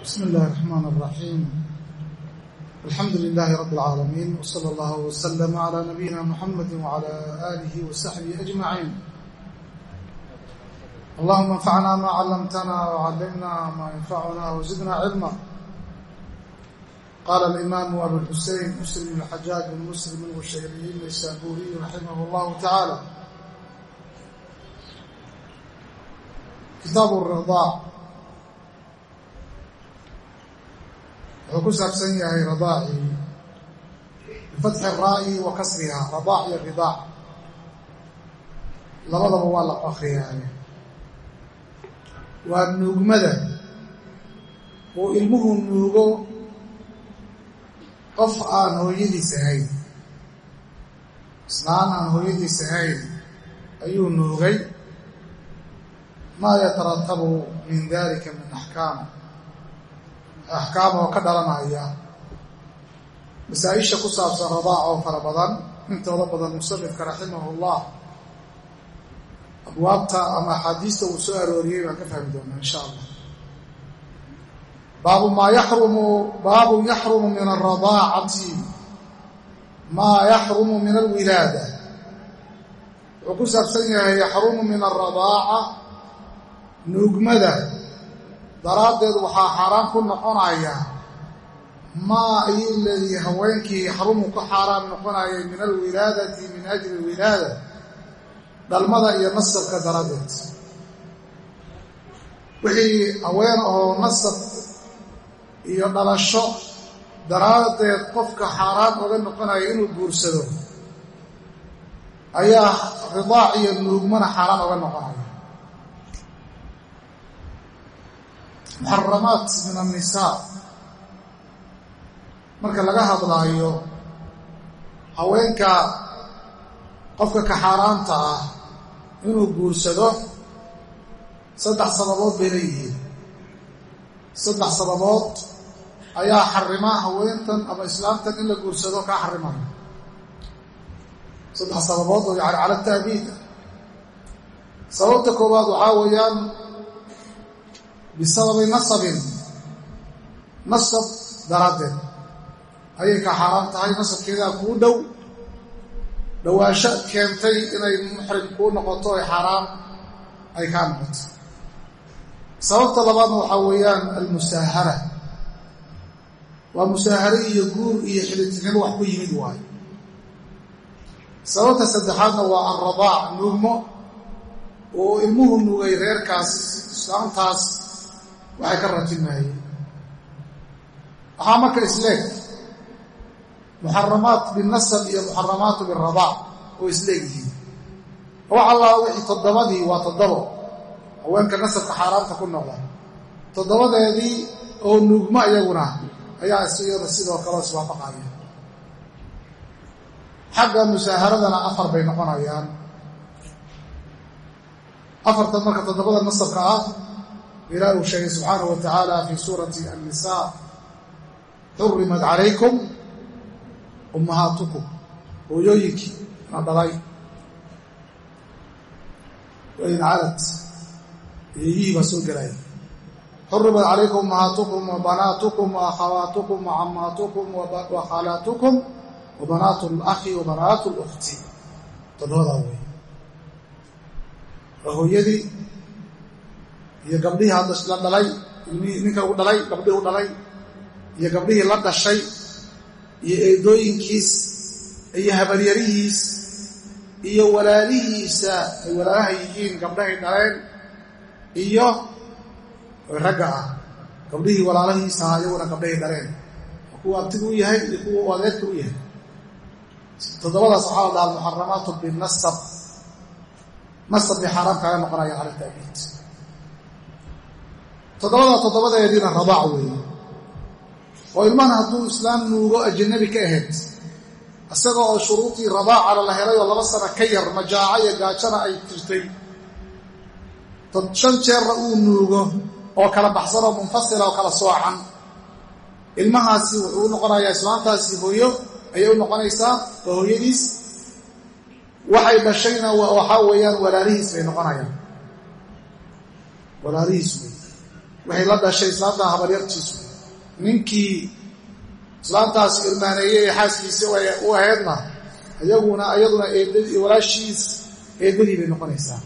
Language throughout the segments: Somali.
بسم الله الرحمن الرحيم الحمد لله رب العالمين وصلى الله وسلم على نبينا محمد وعلى آله وصحبه أجمعين اللهم انفعنا ما علمتنا وعلمنا ما ينفعنا وزدنا علما قال الإمام أبو الحسين مسلم بن الحجاج بن مسلم الوشيري النيسابوري رحمه الله تعالى كتاب الرضاع wuxuu ku saabsan yahay radaacii bifatxi raa'i wa kasrihaa radaac iyo ridaac labadaba waa la akriyaaye waa nuugmada uu ilmuhu nuugo qof aan hooyadiis ahayn. Islaan aan hooyadiis ahayn ayuu nuugay. Maa yataratabu min dalika min axkaam axkaam oo ka dhalanaya. Masaa-isha ku saabsan radaac oo fara badan intooda badan musanifka raximahullah abwaabta ama axaadiista uu soo arooriyey baan ka fahmi doonaa insha allah. Baabu maa yaxrumu baabun yaxrumu min alradaacati maa yaxrumu min alwilaada. Wuxuu ku saabsan yahay yaxrumu min alradaaca nuugmada daraaddeed waxaa xaaraan ku noqonaya maa ayuu leedihi haweenkii yaxrumu ka xaaraan noqonayay min alwilaadati min ajli alwilaada dhalmada iyo nasabka daraaddeed. Wixii haween oo nasab iyo dhalasho daraaddeed qofka xaaraan oga noqonaya inuu guursado ayaa ridaac iyo nuugmana xaaraan oga noqonaya muxaramaat min annisaa marka laga hadlaayo haweenka qofka ka xaaraanta ah inuu guursado saddex sababood bay leeyihiin. Saddex sababood ayaa xarima haweentan ama islaamtan in la guursado kaa xarimayo saddex sababood oo yani cala taabiid sababta koowaad waxaa weeyaan bisababi nasabin nasab daraaddeed ayay ka xaaraan tahay nasabkeedaa kuu dhow dhowaansho keentay inay muxrim kuu noqoto ay xaaraan ay kaa noqoto sababta labaadna waxaa weeyaan almusaahara waa musaahare iyo guur iyo xilitinimo wax ku yimid waayo sababta saddexaadna waa alradaac nuugmo oo ilmuhu nuugay reerkaas islaamtaas waxay ka ratimaayeen waxaa marka isleeg muxaramaat binasab iyo muxaramaatu biradaac oo isleeg yihiin. Wax allaa wixii toddobadii waa toddobo. Haweenka nasabka xaaraamta ku noqda. Toddobadeedii oo nuugmo iyaguna ayaa isiyada sidoo kale iswaafaqaya xagga musaaharadana afar bay noqonayaan. Afartan marka toddobada nasabka ah ilaah uu sheegay subxaanahu wa tacaala fii suurati annisaa xurimat calaykum ummahaatukum hooyooyinkii na dhalay wain calad eeyihii baa soo gelaya xurimat calaykum ummahaatukum wa banaatukum wa akhawaatukum wa cammaatukum wa khalaatukum wa banaatu lakhi wa banaatu lukhti toddobadaa wey waa hooyadii iyo gabdhihii la dhalay ninka u dhalay gabdhihii u dhalay iyo gabdhihii la dhashay iyo eedooyinkiis iyo habaryarihiis iyo walaalihiisa ay walaalaha yihiin gabdhahay dhaleen iyo ragga ah. Gabdhihii walaalahiisa ahaa iyaguna gabdhahay dhaleen. Kuwa abtigu u yahay iyo kuwa adeerka u yahay. Toddobadaas waxaa la dhaha muxaramaatu binasab nasab bay xaaraam kaaga noqonaya cala taabiid toddobada toddobadeediina radaac weeye. Oo ilmahan hadduu islaam nuugo ajanabi ka ahayd isaga oo shuruudii radaacana la helay oo laba sano ka yar majaaco iyo gaajana ay jirtay shan jeerna uu nuugo oo kala baxsan oo munfasila oo kala soocan. Ilmahaasi wuxuu u noqonayaa islaamtaasi hooyo ayay u noqonaysaa oo hooyadiis. Waxay dhashayna waxaa weeyaan walaalihiis bay noqonayaan. Walaalihiis wey waxay la dhashay islaamta habaryartiisu. Ninkii islaamtaasi irmaaneeyey ee xaaskiisa u ahaydna iyaguna iyaduna walaashiis eedadii bay noqonaysaa.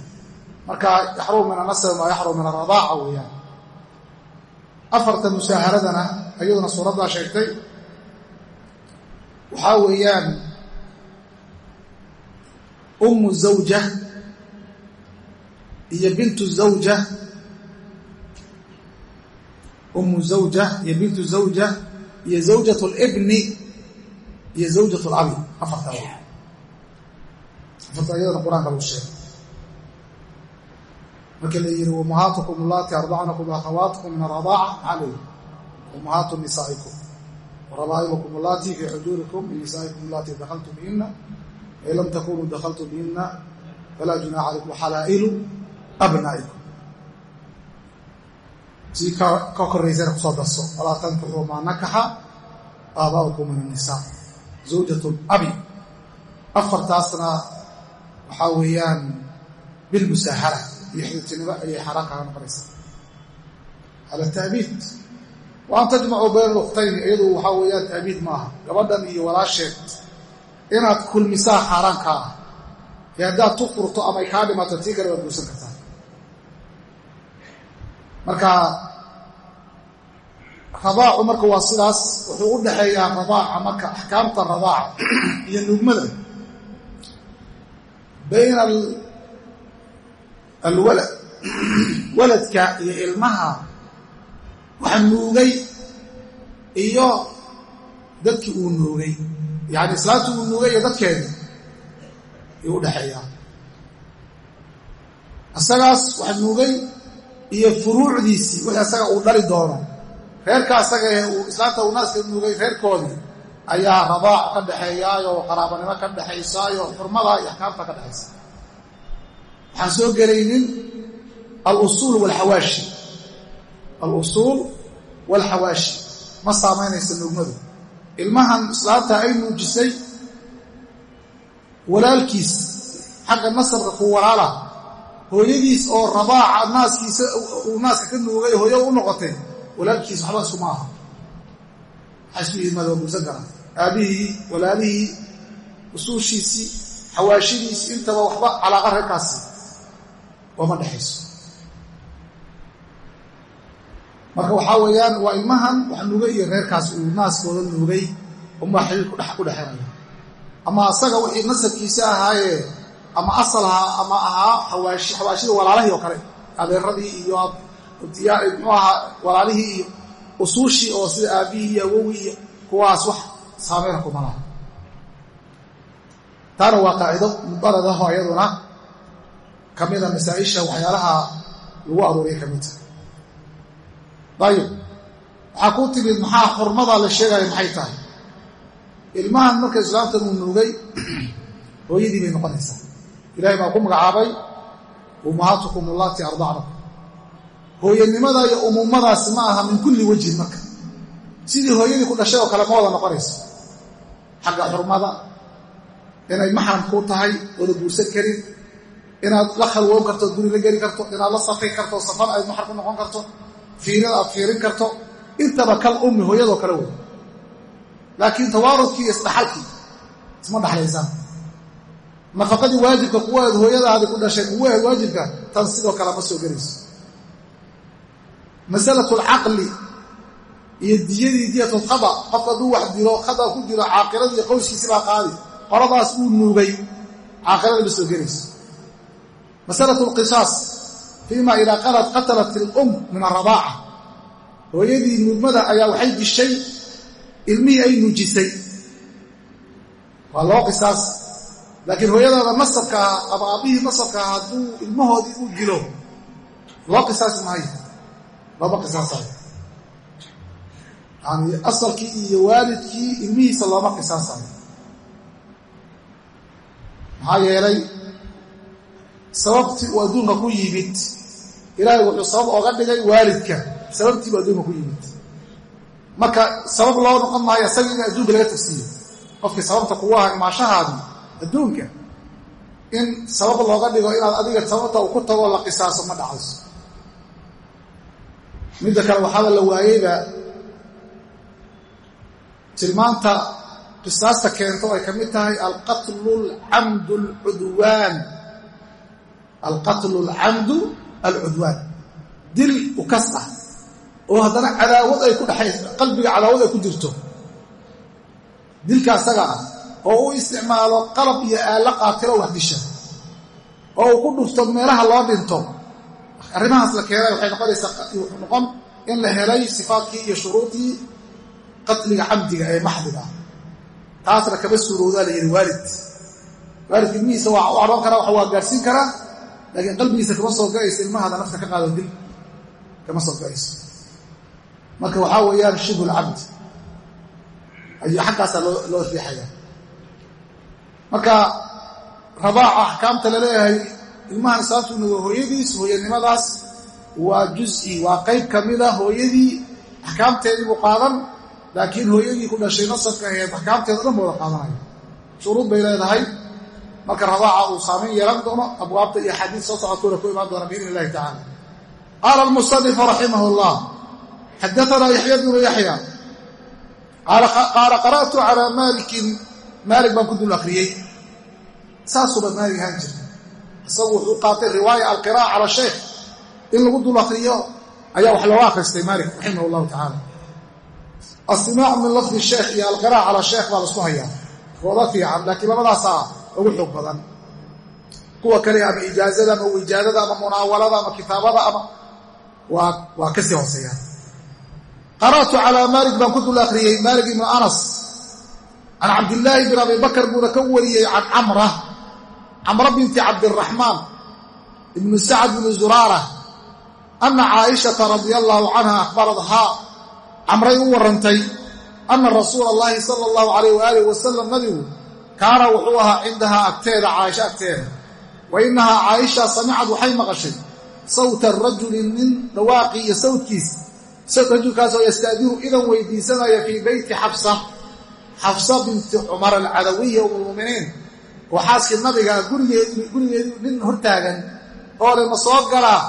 Marka yaxrum min anasab maa yaxrum min aradaaca weeyaan. Afarta musaaharadana iyaduna suuraddaa sheegtay. Waxaa weeyaan ummu zawja iyo bintu zawja ummu zawja iyo bintu zawja iyo zawjat libni iyo zawjat labi afartaa w afarta iyadana qur'aanka lagu sheegay marka la yihi ummahaatukum allaati ardacnakum akhawaatkum min aradaaca maxaa leeyihi ummahaatu nisaa'ikum warabaa'ibukum allaati fii xujuurikum min nisaa'ikum allaati dakaltum bihina fain lam takunuu dakaltum bihina falaa junaaxa calaykum xalaa'ilu abnaa'ikum sii ka koraysana ku soo darso walaa tankixuu maa nakaxa aabaa'ukum min annisaa zawjat abi afartaasna waxaa weeyaan bilmusaahara iyo xididtinimo ayay xaaraan kaaga noqonaysaa cala taabiid wa an tajmacuu bayna iyadu waxaa weeyaan taabiid maaha gabadhan iyo walaasheed inaad kulmisaa xaaraanka ah. Ee haddaad furto ama ay kaa dhimato tii kale waad guursan kartaa. Marka radaacu marka waa sidaas wuxuu u dhaxeeyaa radaaca marka axkaamta radaaca iyo nugmada bayna alwalad waladka iyo ilmaha waxa nuugay iyo dadkii uu nuugay. Yani islaantii uu nuugay iyo dadkeedi ayuu u dhexeeyaa isagaas wax nuugay iyo furuucdiisii wixii asaga uu dhali doono reerka asaga ee uu naaska nuugay reerkoodii ayaa radaac ka dhexeeyaayo qaraabanimo ka dhexaysaayo xurmada iyo axkaamta ka dhexaysa waxaan soo gelaynin alusuul walxawaashi. Alusuul walxawaashi. Ma saamaynaysa nuugmadu. Ilmahan islaanta ay nuujisay walaalkiis xagga nasabka ku walaala hooyadiis oo radaaca naaskiisa uu naaska ka nuugay hooyo u noqotay walaalkiis waxba iskuma aha. Yimaada waa aabihii walaalihii usuushiisii xawaashidiisii intaba waxba calaaqa reerkaasi ooma dhexayso. Marka waxaa weeyaan waa ilmahan wax nuugay iyo reerkaas uu naaskooda nuugay umaa xiriir ku dhexeynaya ama asaga wixii nasabkiisa ahaayee ama asal ahaa ama ahaa xawaashi xawaashida walaalahii oo kale adeeradii iyo muxuu ahaa walaalihii iyo usuushii oo sida aabbihii iyo awowii iyo kuwaas wax saameyna kuma laha taana waa qaacido mudaradaho iyaduna ka mida masaa-isha waxyaalaha lagu aruuriya ka midta dayib waxaa ku timid maxaa xurmada la sheegaya maxay tahay? Ilmahan marka islaamtan uu nuugay hooyadii bay noqonaysaa. Ilahay baa ku magacaabay ummahaatukum allaati ardacnakum hooyanimada iyo umuumadaasi ma aha min kulli wejhin marka. Sidii hooyadii ku dhashay oo kale ma wada noqonayso. Xagga xurmada inay maxram kuu tahay ooda guursan karin inaad la khalwoon karto guri la geli karto inaad la safri karto safar ayd maxram ku noqon karto fiirada aad fiirin karto intaba kal ummi hooyadoo kale wey. Laakiin tawaarudkii isdhaxalkii isma dhaxlaysaan. Nafaqadii waajibka kuwaed hooyadaadi ku dhashay kuwaheed waajibka tan sidoo kale ma soo gelayso masalatu alcaqli iyo diyadii diyatulkhada qofka hadduu wax dilo khada ku jiro caaqiladii qowskiisi baa qaadi. Qoladaas uu nuugay caaqilada ma soo gelayso. Masalatu alqisaas fiima idaa qalad qatalat ilum min aradaaca hooyadii nuugmada ayaa waxay dishay ilmihii ay nuujisay. Waa loo qisaas laakiin hooyadaada nasabka ah ama aabbihii nasabka ah hadduu ilmahoodii uu dilo loo qisaasi maayo looma qisaasayo yani asalkii iyo waalidkii ilmihiisa looma qisaasayo maxaa yeelay sababtii uu adduunka ku yimid ilaahay wuxuu sabab ooga dhigay waalidka sababtiibuu adduunka ku yimid. Marka sabab loo noqon maayo isaga in adduunka laga tafsiiyo qofkii sababta kugu aha imaashahaadii adduunka in sabab looga dhigo inaad adiga sababta uu ku tagoo la qisaaso ma dhacayso midda kale waxaaba la waayeyba tilmaanta qisaasta keento ay ka mid tahay alqatlu alcamdu alcudwaan alqatlu alcamdu alcudwaan. Dil ukas ah oo haddana cadaawad ay ku dhexays qalbiga cadaawad ay ku jirto. Dilka asaga ah oo u isticmaalo qalab iyo aallo qaatilo wax disha oo uu ku dhufto meelaha loo dhinto arrimahaas la keenay waxay noqonaysaa noqon in la helay sifaadkii iyo shuruudii qatliga camdiga ee maxdiga. Taasna kama suurowdaa la yidhi waalid. Waalidka ilmihiisa waa u adhoon karaa waa gaadhsiin karaa laakiin qalbigiisa kama soo ga'ayso ilmahada nafta ka qaado dil kama soo ga'ayso. Marka waxaa weeyaan shibhu lcabd ayuu xaggaasaa loo riixaya marka rabaaca axkaamta la leeyahay ilmahan islaamtu nugo hooyadiis hooyanimadaas waa juzi waa qayb ka mida hooyadii axkaamteedii buu qaadan laakiin hooyadii ku dhashay nasabka aheed axkaamteeda dhan booda qaadanayo shuruud bay leedahay. Marka rabaaca uu saamayn yeelan doono abwaabta iyo axaadiis soo socodkooda ku imaan doona biidn illahi tacala qaala almusanifu raximah llah xadaanaa yaxya bnu yaxya qaala qara'tu calaa maalikin. Maalik baan ku dul akriyey. Saasuba maalig ahaan jirta isagu wuxuu qaatay riwaaya alqira'a cala sheekh in lagu dul akriyo ayaa wax looga akhristay maalik raximah llahu tacaala astimaacu min lafdi sheekh iyo alqira'a cala sheekh baa la isku hayaa. Wada fiican laakiin labadaasaa ugu xoog badan. Kuwa kale ama ijaazada ama wijaadada ama munaawalada ama kitaabada ama waa ka sii hooseeyaan qara'tu calaa maalik baan ku dul akhriyey maalik ibnu anas. Can cabdillaahi bin abi bakr buuna ka wariyey can camra camra binti cabdiraxmaan ibnu sacd bni zuraara ana caaishata radia allaahu canha akhbaradhaa camray u warrantay ana rasuula allahi sala allahu calayh waalih wasalam nabigu kaana wuxuu ahaa cindahaa agteeda caaisho agteeda. Wa innahaa caaisha samicad waxay maqashay sawta rajuli nin dhawaaqii iyo sawdkiis rajulkaasoo yasta'dinu idan weydiisanaya fii beyti xabsa xafsa binti cumar alcadawiya umulmuminiin oo xaaskii nabiga gurigeedu nin hortaagan oo le ma soo galaa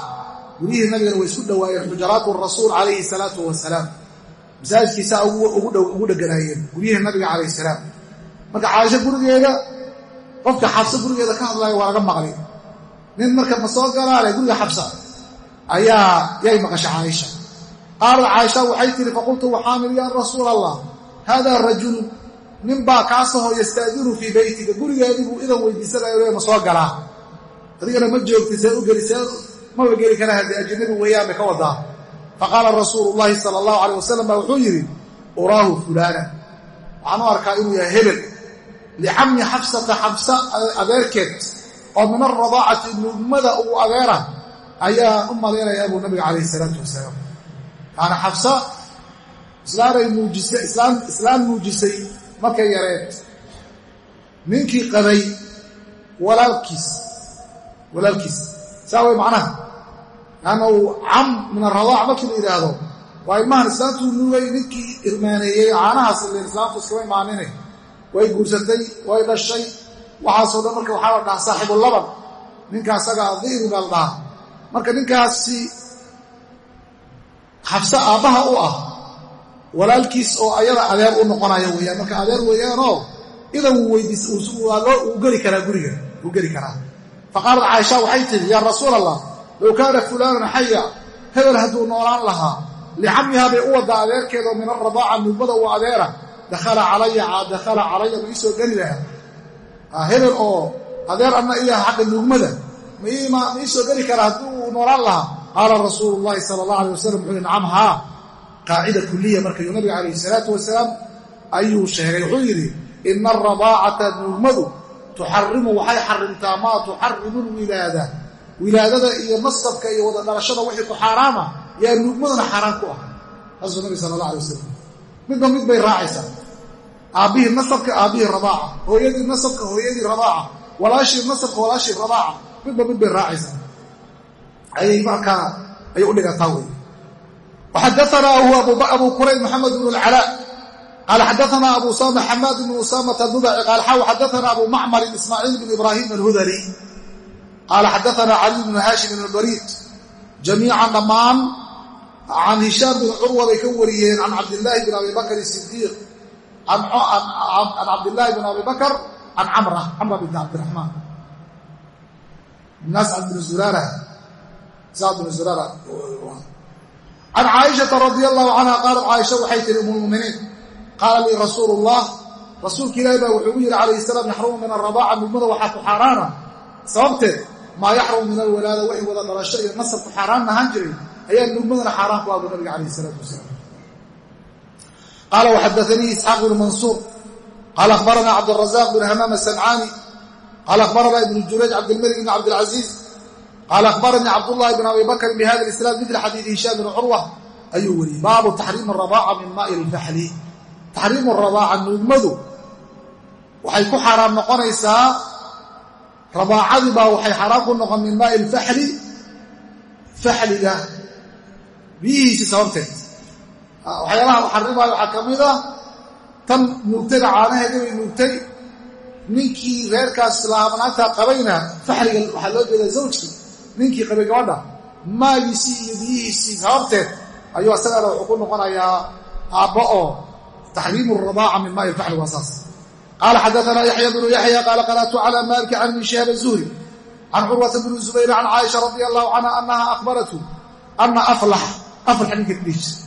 guryihii nabigana way isku dhowaayeen xujaraatu rasuul calayhi salaatu wasalaam masaajidkiisaa ugu dheganaayeen guryihii nabiga calayhi salaam. Marka caaisho gurigeeda qofka xabsa gurigeeda ka hadlaya waa laga maqli. Nin marka ma soo galaale guriga xabsa ayaa yay maqasha caaisha. Qaalad caaisha waxay tihi faqultu waxaamil yaa rasuula allah haadaa rajulu nin baa kaasahoo yasta'dinu fii beytiga gurigeedii buu idan weydiisanayo ma soo galaa adigana ma joogtid see u geli see maba geli karaa haddii ajnabi weeyaan bay ka wadaa. Faqaala rasuulu llaahi sala allahu calayh wasalam baa wuxuu yidhi uraahu fulaana waxaan u arkaa inuu yahay hebel. Licammi xabsata xabsa adeerkeed oo min alradaacati nugmada uu adeera ayaan u malaynayaa buu nabiga calayhi salaatu wasalaam. Kaana xabsa islaan muujisay markay yareed. Ninkii qabay walaalkiis walaalkiis. Saa way macnaha? Laanna uu cam min aradaac markii la yidhaahdo waa ilmahan islaantuu nuugay ninkii irmaaneeyey caanahaas len islaamtu iskama imaaninay way guursatay way dhashay. Waxaasoo dhan marka waxaa la dhahaa saaxibulaban ninka asagaa di'ri baa la dhahaa. Marka ninkaasi xabse aabbaha u ah walaalkiis oo ayada adeer u noqonayo weyaan marka adeer weeyaanoo idan uu weydiis uu geli karaa guriga uu geli karaa. Faqaalat caaisha waxay tihi yaa rasuul allah low kaana fulaanan xaya hebel hadduu noolaan lahaa licamihaa bay u waddaa adeerkeedao min aradaaca nuugmada uu adeera dakhala calaya ma iisoo geli lahaa. Hebel oo adeer anna iyaha xagga nuugmada ma iisoo geli karaa haddii uu noolaan lahaa? Qaala rasuulu llahi sala allah alay wasalam wuxuu yihi nacam haa qaacida kuliya markayuu nabiga calayhi salaatu wasalaam ayuu sheegay wuxuu yidhi ina alradaacata nuugmadu tuxarimu waxay xarimtaa maa tuxarimu lwilaada. Wilaadada iyo nasabka iyo wada dhalashada wixii ku xaaraama yaa nuugmaduna xaaraan ku ah taasuu nabi sala allah alay wasalam midba mid bay raacaysaa. Aabbihii nasabka aabbihii radaaca hooyadii nasabka hooyadii radaaca walaashii nasabka walaashii radaaca midba mid bay raacaysaa. Ayay markaa wey وxadaثna hu abu kurayb mxamed بن الcلاء qال xadaثna abu usama xamaad بن usamة الnudci qal xaw xadaثna abu macmr ismاعيil بن ibrahim الhudلي qal xadaثna cali بن haashim بن الbarيid jamiican dhammaan can hishaam bin curwa bay ka wariyeen can cabdillaahi bin abi bakr sidiiq can cabdillaahi bin abi bakr can camra camra bint cabdiraxmaan nascad bin zurara sacd bin zurara can caaishata radia allahu canha qaalat caaisha waxay tihi umulmuminiin qaala lii rasuulu llah rasuulka ilaahi baa wuxuu u yidhi calayhi salaam yaxrumu min aradaaca nugmada waxaa ku xaaraana. Sababteed maa yaxrumu min alwalaada waxay wada dhalasho iyo nasabku xaaraan ahaan jiray ayaa nugmadana xaaraan ku abu nabiga calayh salaatu wasalaam. Qaala waxadaanii isxaaq bnu mansuur. Qaala akhbarana cabdrazaq bn hamaam asancaani qaala akhbarana ibnu jurayj cabdilmalik bn cabdilcaziiz qaala akhbaranii cabdullahi bn abi bakrin bihada isnaad midla xadiidi hishaam bn curwa ayuu weriyey baabu taxriimi radaaca min maai lfaxli taxriimu radaaca nuugmadu waxay ku xaaraam noqonaysaa radaacadii baa waxay xaaraan ku noqon min maai lfaxli faxliga biyihiisi sababteed waxyaalaha la xarimaayo waxaa ka mid ah tan nuugtayna caanaheeda bay nuugtay ninkii reerkaas laabanaanta qabayna faxliga waxaa loo jeedaa zawjkii ninkii qabay gabadha maagiisii iyo biyihiisii sababteed ayuu asagana wuxuu ku noqonayaa aabba oo taxriimu radaaca min maai lfaxli waa saas. Qaala xadaana yaxya bnu yaxya qaala qara'tu cala maliki can ibni shihaab azuhri can curwata bni zubayr can caaisha radia allahu canha anaha akhbaratu ana aflax aflax ninka dhihi jir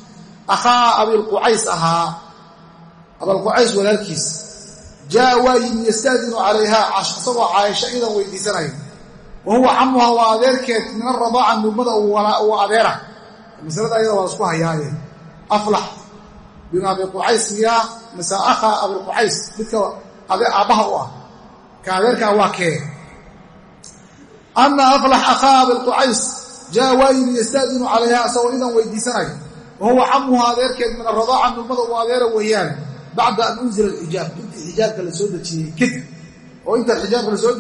akhaa abilqucays ahaa abalqucays walaalkiis jaa waa yimi yastaadinu calayha isagoo caaisha idan weydiisanaya wa huwa camuha waa adeerkeed min aradaaca nugmada uu adeera masalada ayada waa isku hayaaye aflax bin abi qucays miyaa mise akhaa abilqucays midka aabbaha u ah ka adeerkaa waa kee ana aflax akhaa abilqucays jaa waa yimi yastaadinu calayha isagoo idan weydiisanaya wa huwa camuha adeerkeed min aradaaca nugmada uu adeera weeyaan bacda an unzila alxijaab intii xijaabka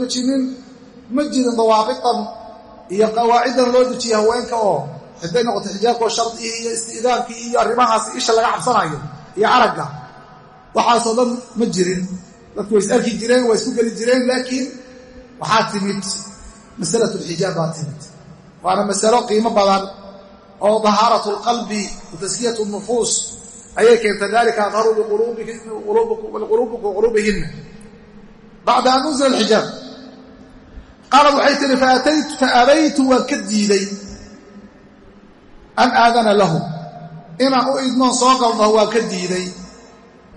dejinin ma jirin dawaaqitan iyo qawaacidan loo dejiye haweenka oo hadday noqoto xijaabkao shardihii iyo isti'daankii iyo arrimahaas isha laga cabsanayo iyo aragga waxaasoo dhan ma jirin. Dadku way is arki jireen waa isku geli jireen laakiin waxaa timid masalatu lxijaab baa timid. Waana masalo qiimo badan oo dahaaratu alqalbi wa nufuus ayay keenta dalika adharu liquluubihinna bacda an unzila alxijaab qaalad waxay tihi faabaytu waan ka diiday. An aadana lahu inaan u idnoon soo galdaho waan ka diiday.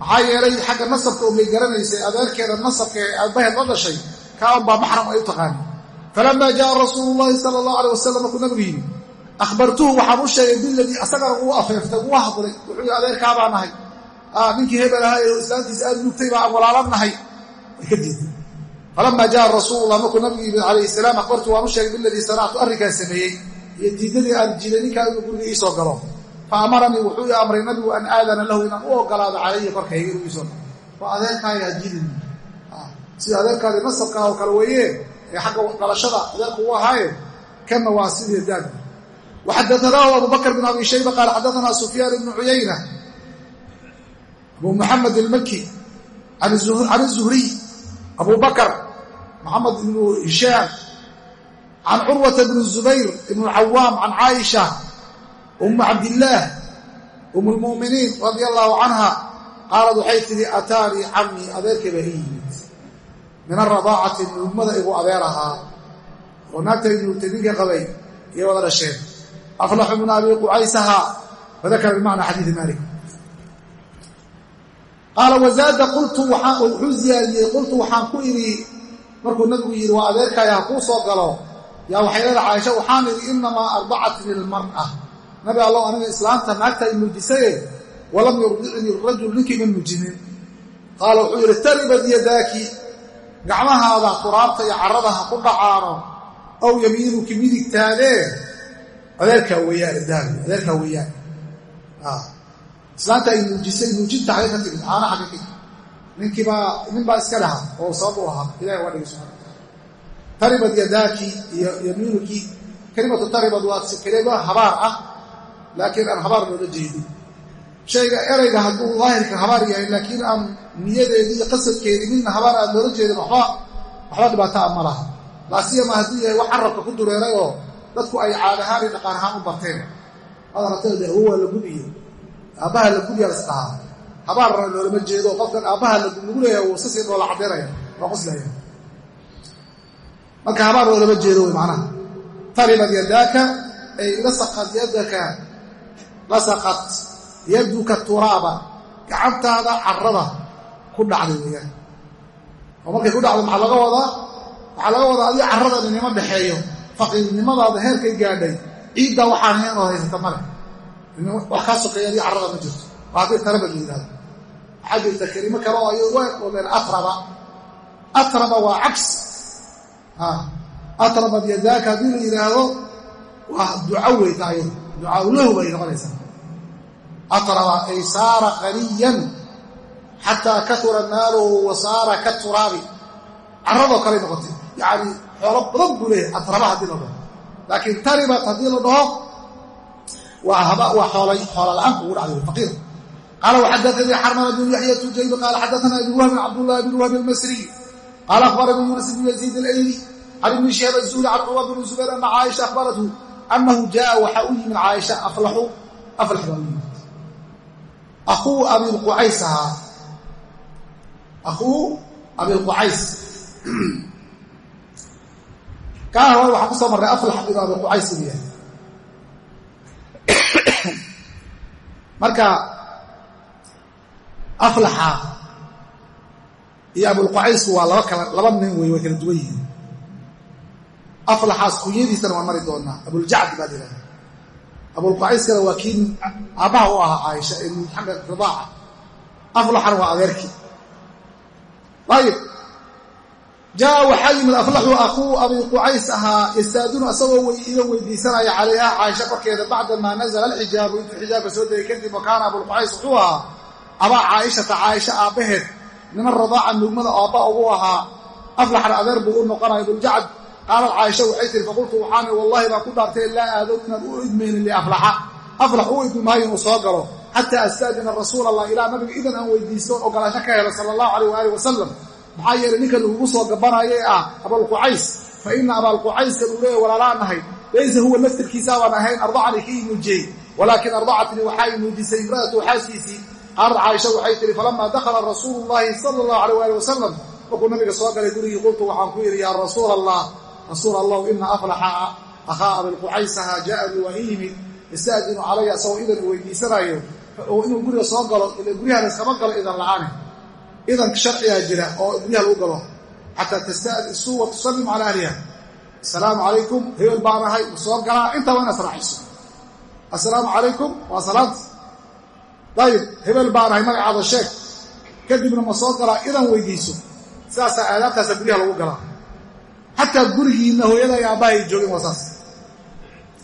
Maxaa yeelay xagga nasabka umay garanaysay adeerkeeda nasabka ee aabbaheed la dhashay kaa unbaa maxram ay u taqaani falamaa jaaa rasuulu llahi sala allahu alay wasalam markuu nabigu yimi akhbartuhu waxaan u sheegay biladii asagana uu afeeftay uu hadlay wuxuu yii adeerkaa baa nahay ninkii hebel ahaa ee aad nuugtay baa walaalan ka diiday falamaa jaaa rasuulullah markuu nabigu yimid calayhi salaam akhbartu waan u sheegay biladii sanactu arrinkaan sameeyey iyo diidadii aan jiiday ninkaa inuu guriga iisoo galo fa amaranii wuxuu ii amray nabigu an aadana lahu inaan u ogolaado calaya korkayga inuu iisoo galo waa adeerkaaga hajidin sida adeerkaadi nasabkaa oo kale weeye ee xagga dhalashada adeerku u ahaaye kanna waa sidii daag waxadaanaahu abu bakr bin abi shayba qaal xadaanaa sufyaan ibnu cuyayna abu muxamed maxamed ibnu hishaam can curwata bni zubayr ibnu cawaam can caaisha umu cabdillaah um lmu'miniin radia allahu canha qaalad waxay tidhi ataanii camii adeerkay baa ii yimid. Min aradaacati nuugmada igu adeer ahaa. Oo naagtay nuugtay ninka qabay iyo wada dhasheen. Aflaxu min abi qucaysaha fadakara bimacna xadiidi malik qaala wazaada qultu wuxuu ziyaadiyey qultu waxaan ku idhi markuu nabigu yidhi waa adeerkaya ha kuu soo galo. Yaa waxay leeda caaisha waxaan idhi inamaa ardacatni ilmar'a nabi allow aniga islaamta naagta i nuujisaye walam yurdicni rajul ninkiima nuujinin qaala wuxuu yidhi taribad yadaaki gacmahaada turaabta iyo carrada ha ku dhacaano ow yamiinuki midigtaadee adeerkaa weyaan daal adeerkaa weeyaan islaanta ay nuujisay nuujinta xagay ka timid ninkiibaa nin baa iska dhaha oo sabab u ahaa ilahi waa dhigi wataala taribad yadaaki iyo yamiinuki kelimatu taribad waa kelimo habaar ah laakiin aan habaar loola jeedin. Shayga erayga hadduu daahirka habaar yahay laakiin aan niyadeedii iyo qasadkeedii midna habaar aan loola jeedin waxba waxba dhibaataa ma laha. Laasiyama hadduu yahay wax carabka ku dureeray oo dadku ay caad ahaan iyo dhaqaan ahaan u barteen. Ad aragtay de la gubiyo aabbaha la gubiya la habaarna loolama jeedo qofkan aabbaha lagu leeyahay wuu sasii dhoola caddaynaya waa qoslaya marka habaar loolama jeedo wey macnaha. Taribad yadaaka ay lasaqad yadaka lasaqad yaduka turaaba gacantaada carrada ku dhacday weeyaan. Oo markay ku dhacdo maxaa laga wadaa? Waxaa laga wadaa adii carrada ninimo dhexeeyo faqiirnimadaada heerkay gaadhay ciiddaa waxaan hayn oo haysata male wax kaa sokeeya adii carrada ma jirto. Waa haddii tarabad la yidhahdo waxaa jirta kelimo kale oo ay wadeen atraba atraba waa cags atrabad yadaaka haddii la yidhaahdo waa duco weyta ayado ducaa lahu bay noqonaysaa. Atraba ay saara qaniyan xataa kaura maaluhu wa saara ka turaabi carradoo kale noqotay. Yacni xoolo badan buu leeyahay atraba haddii la dhaho. Laakiin taribat haddii la dhaho waa xoola la'aan kugu dhacday faqiir qaala waxadaanii xarmana bnu yaxya tujaybi qaala xadaana ibn wahbin cabdullahi bn wahbi almasriy qaala akhbarani yunas bn yaziid alayli can ibni shihab azuhri can curwa bn zubayr ana caaisha akhbarathu anahu jaa waxaa u yimid caaisha aflaxu aflax baa u yimid akhuu abilqucays ahaa akhuu abilqucays kaa hore waxaan ku soo marray aflax aflaxa. Iyo abulqucaysku waa laba nin wey way kala duwan yihiin. Aflaxaas kunyadiisana waan mari doonaa. Abuljacdi baa yidhahda abulqucayskana waa kii aabbaha u ahaa caaisha ee maxamed ridaaca aflaxana waa adeerkii. Ayib jaa waxaa yimid aflaxu akuu abi qucays ahaa yastaadinu asagoo idan weydiisanaya calayha caaisha korkeeda bacda maa nazala alxijaabu intuu xijaabka soo degay kadib wa kaana abulqucays wuxuu ahaa abaa caaishata caaisha aabbaheed niman radaaca nuugmada aabba ugu ahaa aflaxna adeer buu u noqonaya abuljacd qaalad caaisha waxay tihi faqultu waxaani wallahi baan ku dhaartay laa aadow inaan u idmaynin liaflaxa. Aflax u idmi maayo inuu soo galo xataa astaadina rasuul allah ilaa nabiga idan aan weydiisto ogolaasho ka helo sala allahu alayh waaalih wasalam maxaa yeelay ninkan ugu soo gabanayee ah abalqucays fa ina abaalqucayskan uu leeya walaalaa nahay laysa huwa laftirkiisaa baan ahayn ardacanii ka imuujiyey walaakin ardacatnii waxaa imuujisay imra'atu xaaskiisii qaalad caaisha waxay tihi falamaa dakhala rasuulu llahi sala allahu alayh waali wasalam markuu nabiga soo galay gurigii qultu waxaan ku yidhi yaa rasuul allah rasuul allahu ina aflaxa akhaa abilqucaysaha jaa'anii waa ii calaya asagoo idan u weydiisanaayo oo inuu guriga soo galo ila guryahan iskama galo idan la'aane. Idan sharcigaa jira oo guryaha lagu galo. Xataa tastadisu wa calaa ahliha. Assalaamu calaykum hebel baan ahay soo galaa intaa waa inaad raaxiso assalaamu calaykum waa salaanta dayib hebel baan ahay magacaada sheeg. Kadibna ma soo galaa idan weydiiso. Sidaasaa aadaabtaasa guryaha lagu galaa. Xataa gurigiinna hooyada ay aabbaha ay joogeen waa saas.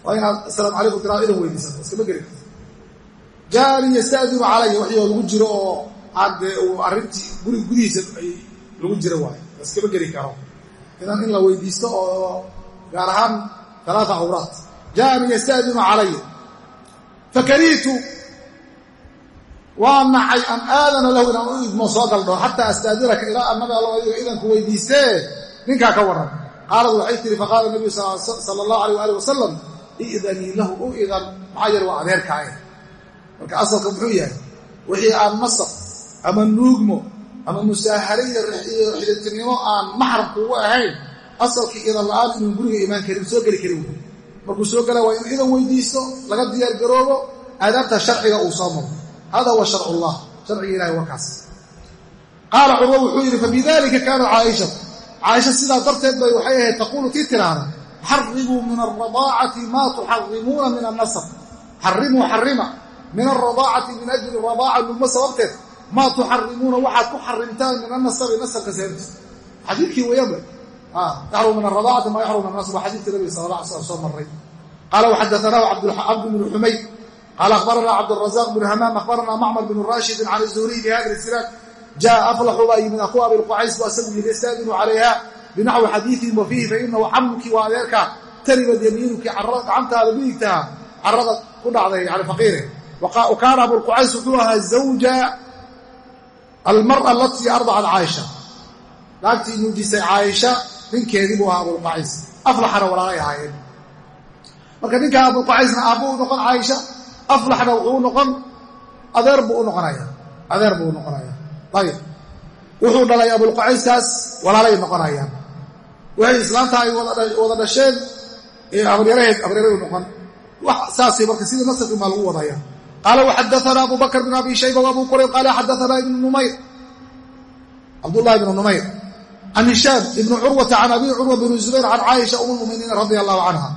Waa inaad assalaamu calaykum tiraa idan weydiisato iskama geli jaani yastadinu calaya waxyoo lagu jiro oo aad arrintii gurig gudihiisa lagu jira waayo iskama geli karo. Idan in la weydiisto oo gaar ahaan waa nacay an aadana lahu inaan u idmo soo galdho? Xataa astaadinaka ilaa annabi alla adiga idanku weydiistee ninkaa ka waran. Qaalad waxay tihi faqaala nabiyu sala allahu alayh waali wasalam idanii lahu u idan. Maxaa yeele waa adeerkaae marka asalka muxuu yahay wixii aan nasab ama nuugmo ama musaahare iyo xididtinimo aan maxram kugu ahayn asalkii idan la'aan inuu guriga imaan karin soo geli karin markuu soo gala waa inuu idan weydiisto laga diyaar garoobo aadaabta sharciga uu soo maro hada huwa sharc ullah sharciga ilahay warkaas qaala curwa wuxuu yidhi fabidalika kaana caaisha caaisha sidaa darteed bay waxay ahayd taquulu tii tiraahda xarimuu min alradaacati maa tuxarimuuna min annasab xarimuu xarima min alradaacati min ajli radaaca nugmo sababteed maa tuxarimuuna waxaad ku xarimtaan min anasabi nasabka sababtiis xadiidkii weyanba yaxrum min aradaacati maa yaxrum min anasab waa xadiidkii nabiga sala alla slam soo maray qaala waxadaanaahu cabdu bnu xumayd cabdrazaq bn hamaam akhbarana macmar bn rashidin can zuhriy bihada isnaad jaa aflaxu baa yimid aku abilqucays bu asagu yidhi istaadinu calayha binaxwi xadiiin wa fiihi fainahu camuki waa adeerka taribad yamiinuki gacantaada midigtaha carada ku dhacday yani faqiire wa kaana abulqucays wuxuu ahaa zawja almara alatii ardacat caaisha naagtii nuujisay caaisha ninkeedii buu ahaa abulqucays aflaxana walaalay ahaayeen marka ninkaa abulqucaysna aabbu u noqon caaisha aflaxna wuxuu u noqon adeer buu u noqonaya adeer buu u noqonaya. Ayib. Wuxuu dhalay abulqucayskaas walaalay noqonayaan. Waxay islaanta ay wada dhasheen abaryaraheed abaryaradu noqon. Saasay marka sidii nasabkii maa lagu wadaya. Qaala waxadaana abu bakr bn abi shayba abu qurayb qaala xadaana ibnu numayr. Cabdullahi ibnu numayr. Can hishaam ibni curwata can abi curwa bni zubayr can caaisha um lmuminiin radia allahu canha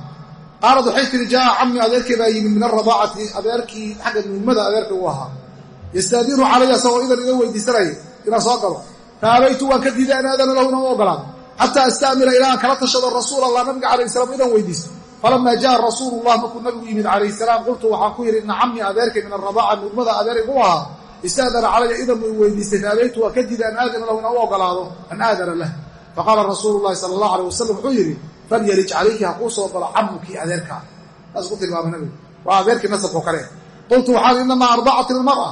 qaalad waxay tihi jaa cammi adeerkii baa yimid min aradaacati adeerkii xagga nuugmada adeerka u ahaa. Yastaadiinu calaya isagoo idan iga weydiisanaya inaan soo galo. Faabaytu waan ka diiday an aadana lahu inaan u ogolaado xataa astaamira ilaa kala tashado rasuul allah nabiga calayh salam idan weydiisto. Falamaa jaa rasuulu llah markuu nabigu yimid calayh salaam qultu waxaan ku yidhi ina cammi adeerkay min aradaaca nuugmada adeer igu ahaa. Istaadana calaya idan buu weydiistay faabaytu waan ka diiday an aadana lahu inaan u ogolaado an aadana lah. Faqaala rasuulu llahi sala allah alay wasalam wuxuu yidhi falyalij calayki ha kuu soo galo camukii adeerkaa saas ku tilmaamay nabigu. Waa adeerkii nasabkao kale. Qultu waxaan inamaa ardacat ilmara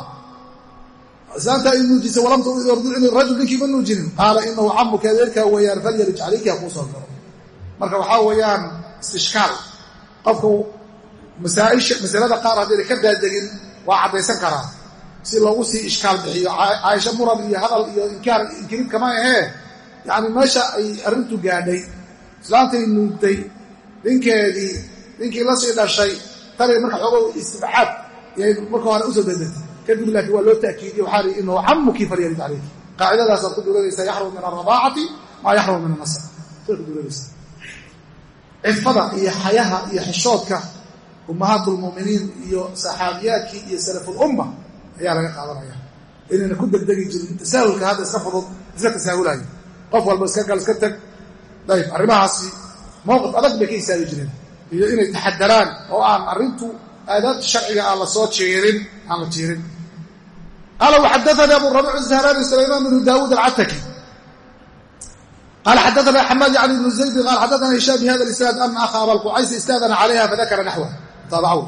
islaanta ay nuujisay walam yurdicni rajul ninkii ma nuujinin. Qaala inahu camuki adeerkaa weeyaan falyalij calayki ha kuu soo galo marka waxaa weeyaan istishkaal. Qofku masalada qaar haddayna ka daadegin waa caddaysan karaa. Si loogu sii ishkaal bixiyo caaisha muran iyo hadal iyo inkaar inkirid kama ahee. Yacni meesha ay arrintu gaadhay islaantay nuugtay ninkeedii ninkii la sii dhashay tanay marka xoogo istibcaad yay marka hore u soo dedegtay kadib laakiin waa loo ta'kiidiye waxaa rii inahu camukii falyalid calayki qaacidadaasaad ku duulanaysaa yaxrumu min alradaacati maa yaxrumu min anasab say ku duulanaysaa cifada iyo xayaha iyo xishoodka ummahaat lmu'miniin iyo saxaabiyaadkii iyo salafulumma ayaa laga qaadanaya. Inayna ku degdegi jirin tasaahulka hadda iska fudud iska tasaahulayo qof walba iska gal iska teg ayb arrimahaasi mowqif adag bay ka istaagi jireen iyo inay taxadaraan oo aan arrintu aadaabta sharciga aan la soo jeerin aan la jeerin qaala waxadaanii abu rabic الزهrاني سlayman بن dawud الcataki qala xadaana xamaad yعni بن زaydi qala xadaana هisham bhada الإsناad ana أha abalqucays istاadana عalayha fadakara naxوa mutaabaco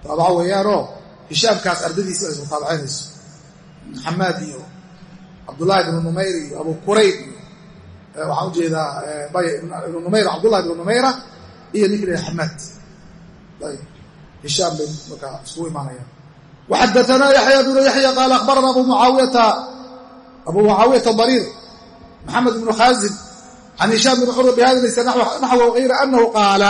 mutaabaco weeyaanoo hishaamkaas ardadiisi ay mutaabacaynayso xamaad iyo cabdullahi ibnu numayr iyo abu qurayb iyo waxaan u jeedaa ibnu numayr cabdullahi ibnu numayra iyo ninka la xamaad hishaam bay markaa iskugu imaanayaan. Waxadaanaa yaxya bnu yaxya qaala akhbarana abu mucaawiyata dariir maxamed ibnu khaazim can hishaam bn curwa bihada laysa naxw ayra anahu qaala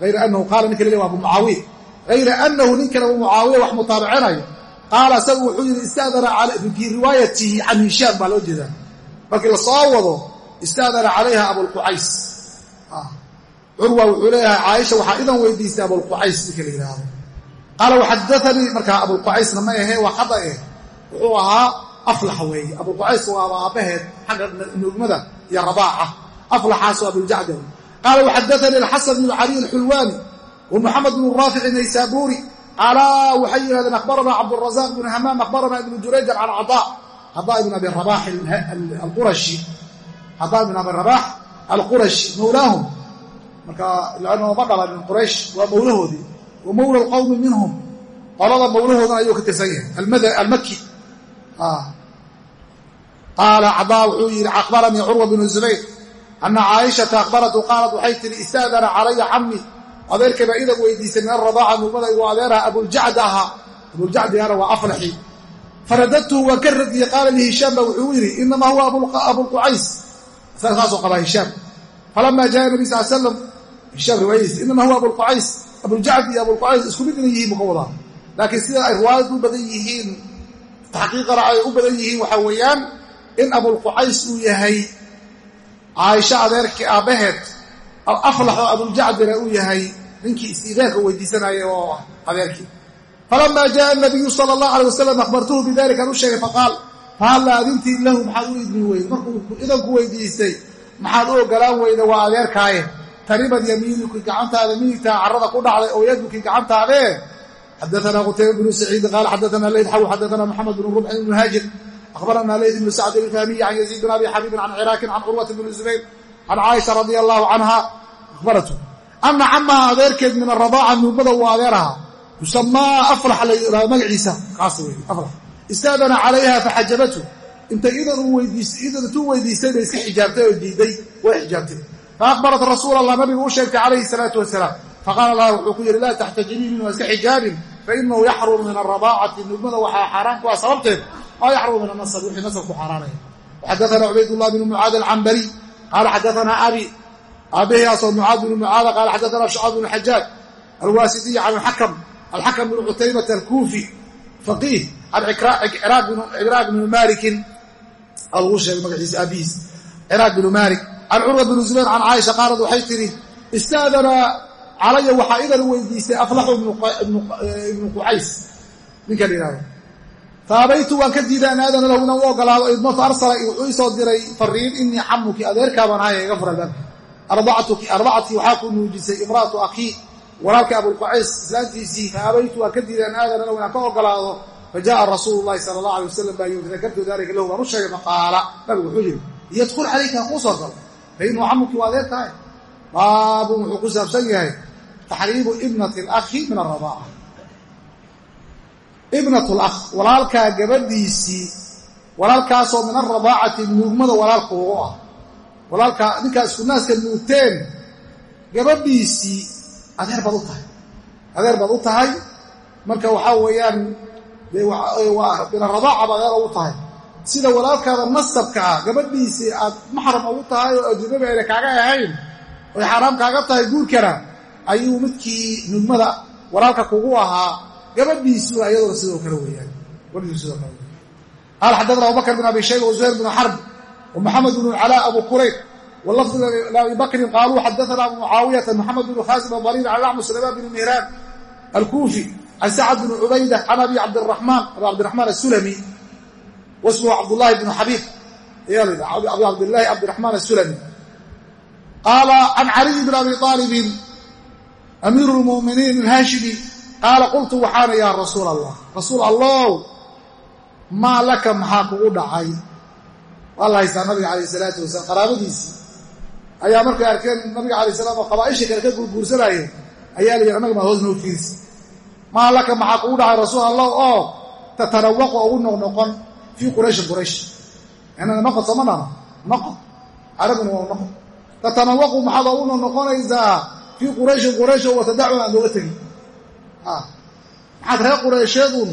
ayra anahu qaala ninka la abu mucaawiya hayra anahu ninkan abu mucaawiya wax mutaabacinayo qaala isagu wuxuu yidhi istaadana fii riwaayatihi can hishaam baa loo jeedaa. Markii la soo wado istaadana calayha abulqucays curwa wuxuu leeyahay caaisha waxaa idan weydiistay abulqucays ninka la yidhaahdo. Qaala waxadaanii markaa abulqucaysna ma ahee waa khada eh. Wuxuu ahaa aflaxa weeye abulqucays waaba aabbaheed xagga nuugmada iyo rabaaca. Aflaxaasoo abuljacda qaala waxadaanii alxasan bnu cali alxulwaani wa muxamed bnu raafic naysaabuuri qaala waxay yidhahdeen akhbarana cabdurazaq bn hamaam akhbarana ibnu jurayjan can cadaa cadaa ibn abi rabax alqurashi cadaa ibn abi rabax alqurashi mawlaahum. Marka lanno ma dhalan quraysh waa mawlahoodii. Wa mawla alqawmi minhum. Qolada mawlahoodan ayuu ka tirsan yahay. Almaki qaala cadaa wuxuu yidhi akhbaranii curwa bnu zubayr ana caaishata akhbaratu qaalat waxay tihi istaadana calaya cami adeerkay baa idan weydiisay min aradaaca nuugmada igu adeeraha abuljacd ahaa. Abuljacdigana waa aflaxi faradadtuhu waan ka radiyey qaala li hishaam ba wuxuu yidhi inamaa huwa abulqucays saasoo qabaa hishaam. Falama jaa nabi sal slam hishaam riwaayadiis inama huwa abulqacays abujacd iyo abulqacays isku mid inay yihiin buu ka wadaa. Laakiin sida ay riwaayadu u badan yihiin taxqiiqana ay u badan yihiin waxaa weeyaan in abulqucays uu yahay caaisha adeerkii aabbaheed aflaxoo abuljacdina uu yahay ninkii isiideerka weydiisanaya oo adeerkii. Falama jaa nabiyu sal allah alay wasalam akhbartuhu bidalika an u sheegay faqaal fahalla adintii lahu maxaad u idmi weyde markuu idanku weydiistay maxaad u ogolaan weyda waa adeerkaaye. Taribad yamiinuki gacantaada midigtaa carada ku dhacday oo yaduki gacantaadee? Xadaana qutayba bnu saciidi qaala xadaana leyd xaw xadaana moxamed bn rubxin ibn haajir akhbarana leyd ibnu sacd ilfahmiyi can yaziid bn abi xabiibin can ciraakin can curwata bni zubayr can caaisha radi allahu canha akhbaratu ana camaha adeerkeed min aradaaca nuugmada uu adeer ahaa yusamaa aflax la yidhahdo istaadana calayha faxajabatu intay idan uu weydiistay bay iska xijaabtay oo diiday way xijaabtay. Faakbarat rasuul allah nabigu u sheegtay calayhi salaatu wasalaam. Faqaala laha wuxuu ku yidhi laa taxtajibii min waa iska xijaabin. Fainahu yaxrumu min alradaacati nugmada waxaa xaaraan ku ah sababteed maa yaxrumu min anasab wixii nasab ku xaaraanaya. Xadaana cubaydullah bn mucaad alcambari qaala xadaana abi aabahiaasoo mucaad bnu mucaada qaala xadaana shucab bnu xajaaj alwaasidiy can alxakam alxakam bnu cutaybata alkuufi faqiih can ciraaq bnu malikin lagu sheegay magaciisa aabihiis ciraaq bnu malik can curwa bni zubayr can caaisha qaalad waxay tidhi istaadana calaya waxaa idan weydiistay aflaxu ibnu qucays ninka la yihahdo faabaytu waan ka diiday an aadana lahu inaan u ogolaado idmatu arsala wuxuu ii soo diray fariin inii camuki adeerkaabaan ahaya iga fura albaabki arbacatii waxaa ku nuujisay imraatu akhii walaalkii abulqacays islaantiisii faabaytu waan ka diiday an aadan ka ogolaado fa jaaa rasuulu lahi sala allah alay wasalam baa yimi fadakartu daalika lahu waan u sheegay faqaala nabigu wuxuu yidhi yadkhul calayka kuu soo galo fainuu camuki waa adeer tahay? Baabun wuxuu ku saabsan yahay taxriibu ibnati alakhi min alradaaca ibnatu lakh walaalkaa gabadhiisii walaalkaasoo min alradaacati nuugmada walaalka ugu ah. Walaalkaa ninkaa isku naaska nuugteen gabadhiisii adeer baad u tahay. Adeer baad u tahay. Marka waxaa weeyaan min aradaaca baad adeer ugu tahay. Sida walaalkaada nasabka ah gabadhiisii aad maxram ugu tahay oo ajnabi ayna kaaga ahayn oy xaaraam kaaga tahay guurkana ayuu midkii nuugmada walaalka kugu ahaa. Gabadhiisu ayaduna sidoo kale weyaan qaala xaddaana abubakr bin abi shayba wazuhayr bn xarb wamaxamed bn calaa abu kurayb abi bakrin qaaluu xadaana mucaawiyata maxamed bn khaasim adariir can acmu sulaymaan bn mihraan alkuufi can sacad bn cubayda can abi cabdiraxmaan abi cabdiraxmaan asulami wasmuhu cabdullahi bnu xabiib abu cabdillaahi cabdiraxmaan asulami qaala can caliyi bn abi aalibin amiiru lmuminiin alhaashimi qaala qultu waxaana yaa rasuul allah rasuul allow maa laka maxaa kugu dhacay waa la haystaa nabiga calayh isalaatu wasalaam qaraabadiisii ayaa markay arkeen nabiga alay salam oo qabaaisha kale ka guurguursanayeen ayaa la yidhi annaga maa hoos noo fiirsi maa laka maxaa kugu dhacay rasuul allah oo tatanawaqu ugu noqnoqon fii qurayshin quraysh. Inana noqon sooma dhano noqon carabina waa noqon. Tatanawaqu maxaad ugu noqnoqonaysaa fii qurayshin quraysh oo watadacuna aan looga tegin. Maxaad reer qureysheedun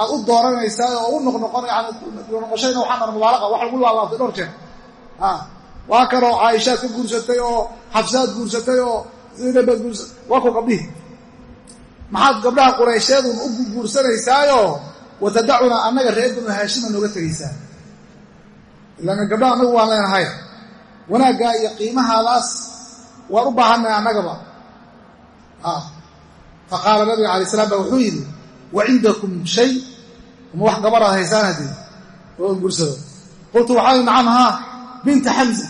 aad u dooranaysaa oo u noqnoqonoqoshayna waxaan mubaalaqa wax lagu laalaabtay dhowr jeer waa kanoo caaishaad ka guursatay oo xabsaad guursatay oo waa ku gabdhihi maxaad gabdhaha qureysheedun u guursanaysaayoo? Watadacuna annaga reer banu haashima nooga tegaysaa ilaan gabdhaha annagu waan leenahay wanaaggaa iyo qiimahaadaas waan u baahannahay annagaba. Faqaala nabiga alay slam ba wuxuu yidhi wa cindakum shay? Uma wax gabadhaad haysaan haddii. Oo guursado. Qultu waxaa nacam haa binta xamza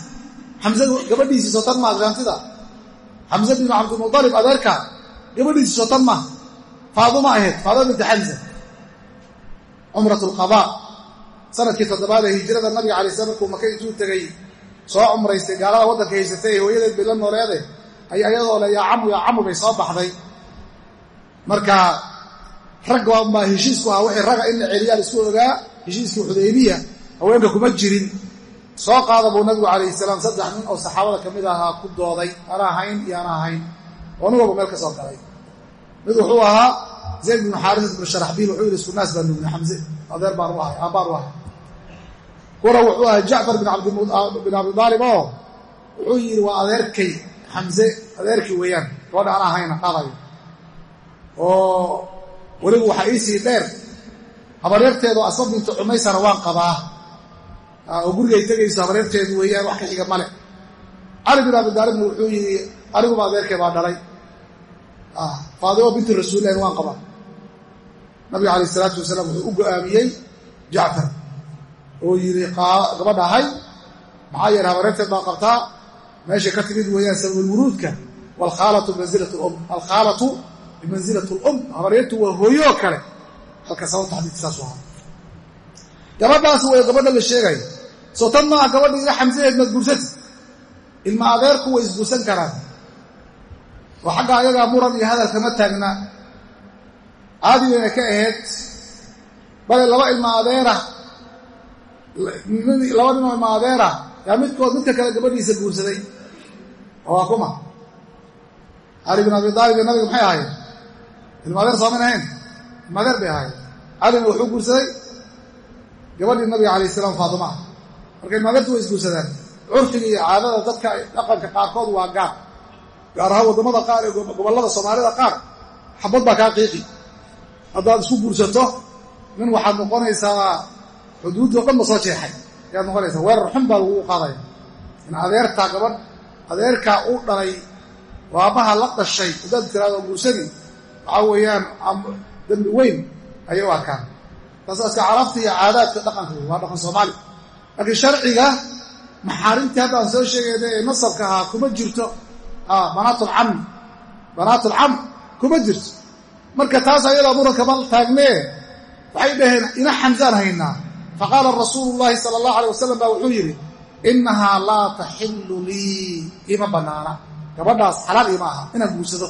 xamza gabadhiisii sotan maa gaantida xamza binu cabdilmualib adeerka. Gabadhiisii sotan maa faaduma ahayd faaduma binta xamza. Cumrat lqadaa sannadkii toddobaad ee hijrada nabiga alay slam markuu maka intuu tegey soo cumraystay gaalada waddanka haysatay ee hooyadeed bay la nooleede ay ayadoo le yaa camu yaa camu bay soo baxday. Marka raggan baa heshiisku ahaa wixii raga in la celiyaan isku ogaa heshiiskii xudaybiya haweenka kuma jirin soo qaada buu nabigu calayhi salaam saddex nin oo saxaabada ka mid ahaa ku dooday ana ahayn iyo ana ahayn. Oo nin meel ka soo galay. Mid wuxuu ahaa zayd binu xaarisat bnu sharaxbiil wuxuu yidhi isku naas baa nugnay xamse adeer baan u ahay aabaan u ahay. Kuna wuxuu ahaa jacfar bin bin abi aalib oo wuxuu yidhi waa adeerkay xamse adeerkii weeyaan gabadha ana ahayna qaadayo oo weliba waxaa iisii dheer habaryarteedu asma bintu cumaysana waan qabaa oo gurigay tegayso habaryarteedu weeyaan wax ka xiga male cali bin abi daalibna wuxuu yidhi aniguba adeerkay baa dhalay. Faadimo bintu rasuulilahi waan qabaa. Nabiga calayh isalaatu wasalaam wuxuu u go'aamiyey jacfar oo yidhi gabadha ahay maxaa yeele habaryarteed baa qabtaa? Meeshay ka timid weeyaan sababulwuruudka waalkhaalatu bimanzilat lum habaryartu waa hooyoo kale. Halka sababta xadiidka saas ahaa gabadhaas way gabadha la sheegaya soo tan maaha gabadha iga xamsaheed maad guursati ilma adeerku way isguursan karaan. Oo xagga ayagaa muran iyo hadal kama taagna. Caadi wayna ka ahayd bale laba ilma adeera. Laba ninoo ilma adeera. Yaa midkood midka kale gabadhiisa guursaday. Oo waa kuma. Cali bin abi aalib iyo nabiga maxay ahaayeen? Ilma adeer soomin ahayn? Ilmaadeer bay ahaayeen. Calina wuxuu guursaday. Gabadhii nabiga calayh salaam faatima ah marka ilmaadeertu way isguursadaan curfiga iyo caadada dadka dhaqanka qaarkood waa gaar gaar ahaan waddamada qaar ee gobollada soomaalida qaar. Xabad baa kaa qiiqi. Haddaad isku guursato nin waxaad noqonaysaa xuduuddii o dhan ba soo jeexay. Ayaad noqonaysaa weerar xun baa lagu qaadaya. In adeertaa gabadh adeerkaa uu dhalay oo aabbaha la dhashay haddaad tiraado guursadii waxaa weeyaan dembi weyn ayay u arkaan. Taas aska carabta iyo caadaadka dhaqanka waa dhaqan soomaali laakiin sharciga maxaarimtii hadda aan soo sheegayna ee nasabka ahaa kuma jirto. Banaatulcammi banaatulcam kuma jirto. Marka taas ayadaa muranka mal taagnee waxay dhaheen ina xamsaan haynaa. Faqaala rasuulu llaahi sala allahu alay wasalam baa wuxuu yidhi innahaa laa taxillu lii ima bannaana gabadhaas xalaal ima aha inaan guursado.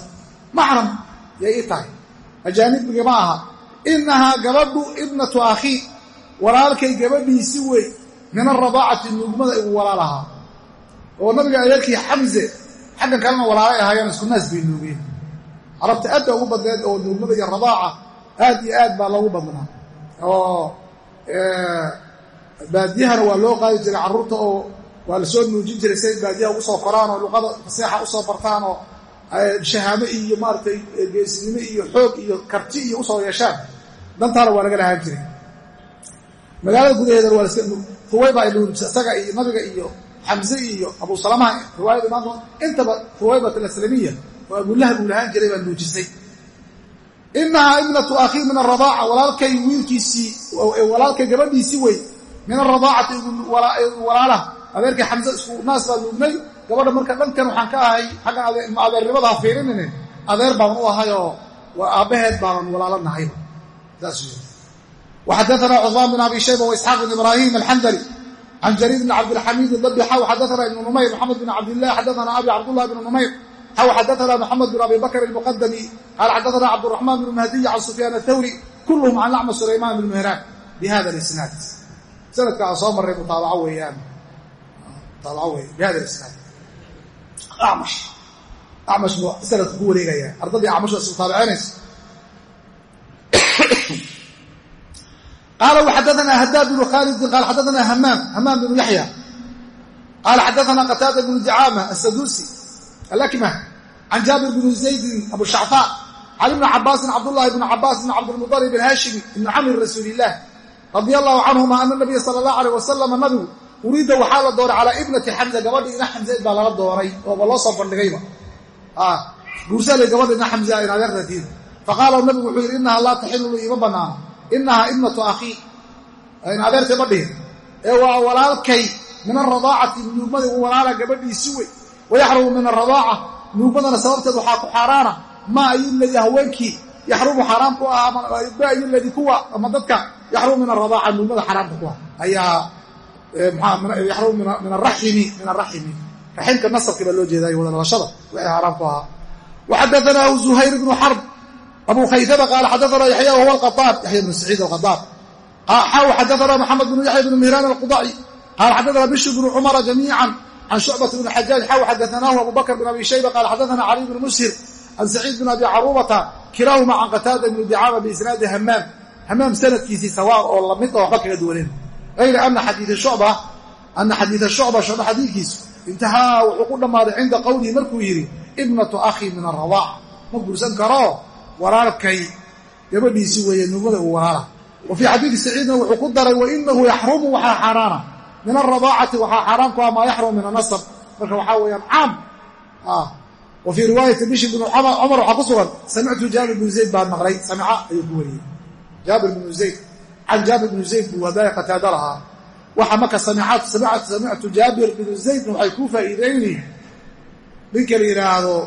Maxram yay ii tahay. Ajaanibbiga ma aha. Innahaa gabadhu ibnatu akhii walaalkay gabadhiisi wey min alradaacati nuugmada igu walaalahaa oo nabiga adeerkii xamse xaggan kalena walaalay ahaayeen isku naas bay nuugeen. Carabta aad baa ugu badneed oo nuugmada iyo radaaca aad iyo aad baa loogu badnaa. Oo baadiyahana waa loo qaadi jiray carruurta oo waa la soo nuujin jiray say baadiyaha ugu soo koraan oo luqada faseexa u soo bartaan oo shahaamo iyo maaragtay geesinimo iyo xoog iyo karti iyo u soo yeeshaan. Dantaana waa laga lahaan jiray. Magaalada gudaheedana waa laska ay nuujisa isaga iyo nabiga iyo xamse iyo abu salamaha riwaayada imaanka intaba huwaybat alaslamiya oo abulaha buu lahaan jiray baa nuujisay. Inahaa ibnatu akhii min aradaaca walaalkay wiilkiisii walaalkay gabadhiisii wey min aradaacati walaalaha adeerkay xamse isku naas baa nuugnay gabadha marka dhankan waxaan ka ahay xaggan ha fiirinine adeer baaban u ahayoo aabbaheed baaban walaalo nahayba saas وxadثna cثmaan بن abi shayba وإسxاaq بن ibrahim الxandli can jariir بn cabdالxamid اdbi xaw xadثna ibn numayr mxamed بn cabdالlah xadثna abi cabdالlah بn numayr xaw xadثna mxamed بn abi bakr الmqdmi qal xadثna cabdالرaحman بn mahdiy can sufyaan الthawri kulhm can lacma sulayman بn mهraan bhada اisnaad sanadka aan soo maray mutaabaco weeyaan mutaabaco wey bhada isnaad amash amash buu sanadka ku wareegaya ardadii amash is qala xadana hadaad bnu khaalidin qal xadana hamaam hamaam bnu yaxya qala xadana qataada bnu dicaama asadusi alakmah can jaabir bni zaydin abu shacfaa can ibni cabaasin cabdullahi bni cabaas bn cabdilmuطalib alhaashimi ibni camri rasuuli illah radia allahu canhuma ana nabiya sala allahu aleyh wasalama nabigu uriida waxaa la dooray calaa ibnati xamza gabadhi ina xamzayd baa lala dooray ooba loo soo bandhigayba guursalay gabadha ina xamza in adeertatiin faqaala nabigu wuxuu yidhi inaha laa taxilu ima banaano inahaa ibnatu akhii adeertay ma dhihin ee waa walaalkay min aradaacati nuugmada u walaala gabadhiisi wey wayaxrumu min aradaaca nuugmadana sababteed waxaa ku xaaraana maa ayuladii haweenkii yaxrumu xaaraam ku ah ma ayuladii kuwa ama dadka yaxrumu min aradaaca nuugmada xaaraamka ku ah ayaa yaxrumu min araximi min araximi raximka nasabka baa loo jeeday wada dhalashada wixii ahaa abu khaysama qaala xadaana yaxya wahuwa alqaaan yaxya bnu saciid alqadaan xaw xadaana maxamed bnu yaxya bnu mihraan alqudaci qaala xadaana bishr bnu cumara jamiican can shucbat bni xajaaj xaw xadaanaahu abu bakr bn abi shayba? Qaala xadaana cali bnu mushir can saciid bn abi caruubata kilaahuma can qataada bni dicaama biisnaadi hamaam hamaam sanadkiisii sawaa oo la mid oo waxba kaga duwaneen. Ayra ana xadiia shucba shucba xadiidkiisu intahaa wuxuu ku dhammaaday cinda qowlihi markuu yidhi ibnatu akhii min aradaac ma guursan karo walaalkay gabadhiisi weeye nuugmada uu walaala wa fii xadiidi saciidna wuxuu ku daray wainahu yaxrumu waxaa xaaraana. Min alradaacati waxaa xaaraan ku ah maa yaxrumu min anasab marka waxaa weeyaan caam. Wa fii riwaayati bishir bn cumar waxaa ku sugan samictu jaabir bnu zayd baan maqlay. Samica ayuu ku wariyey. Jaabir bnu zayd can jaabir bnu zayd buu hadaaya qataada lahaa. Waxa marka samictu jaabir bnu zaydna waxay kuu faa'iideyni ninka la yidhaahdo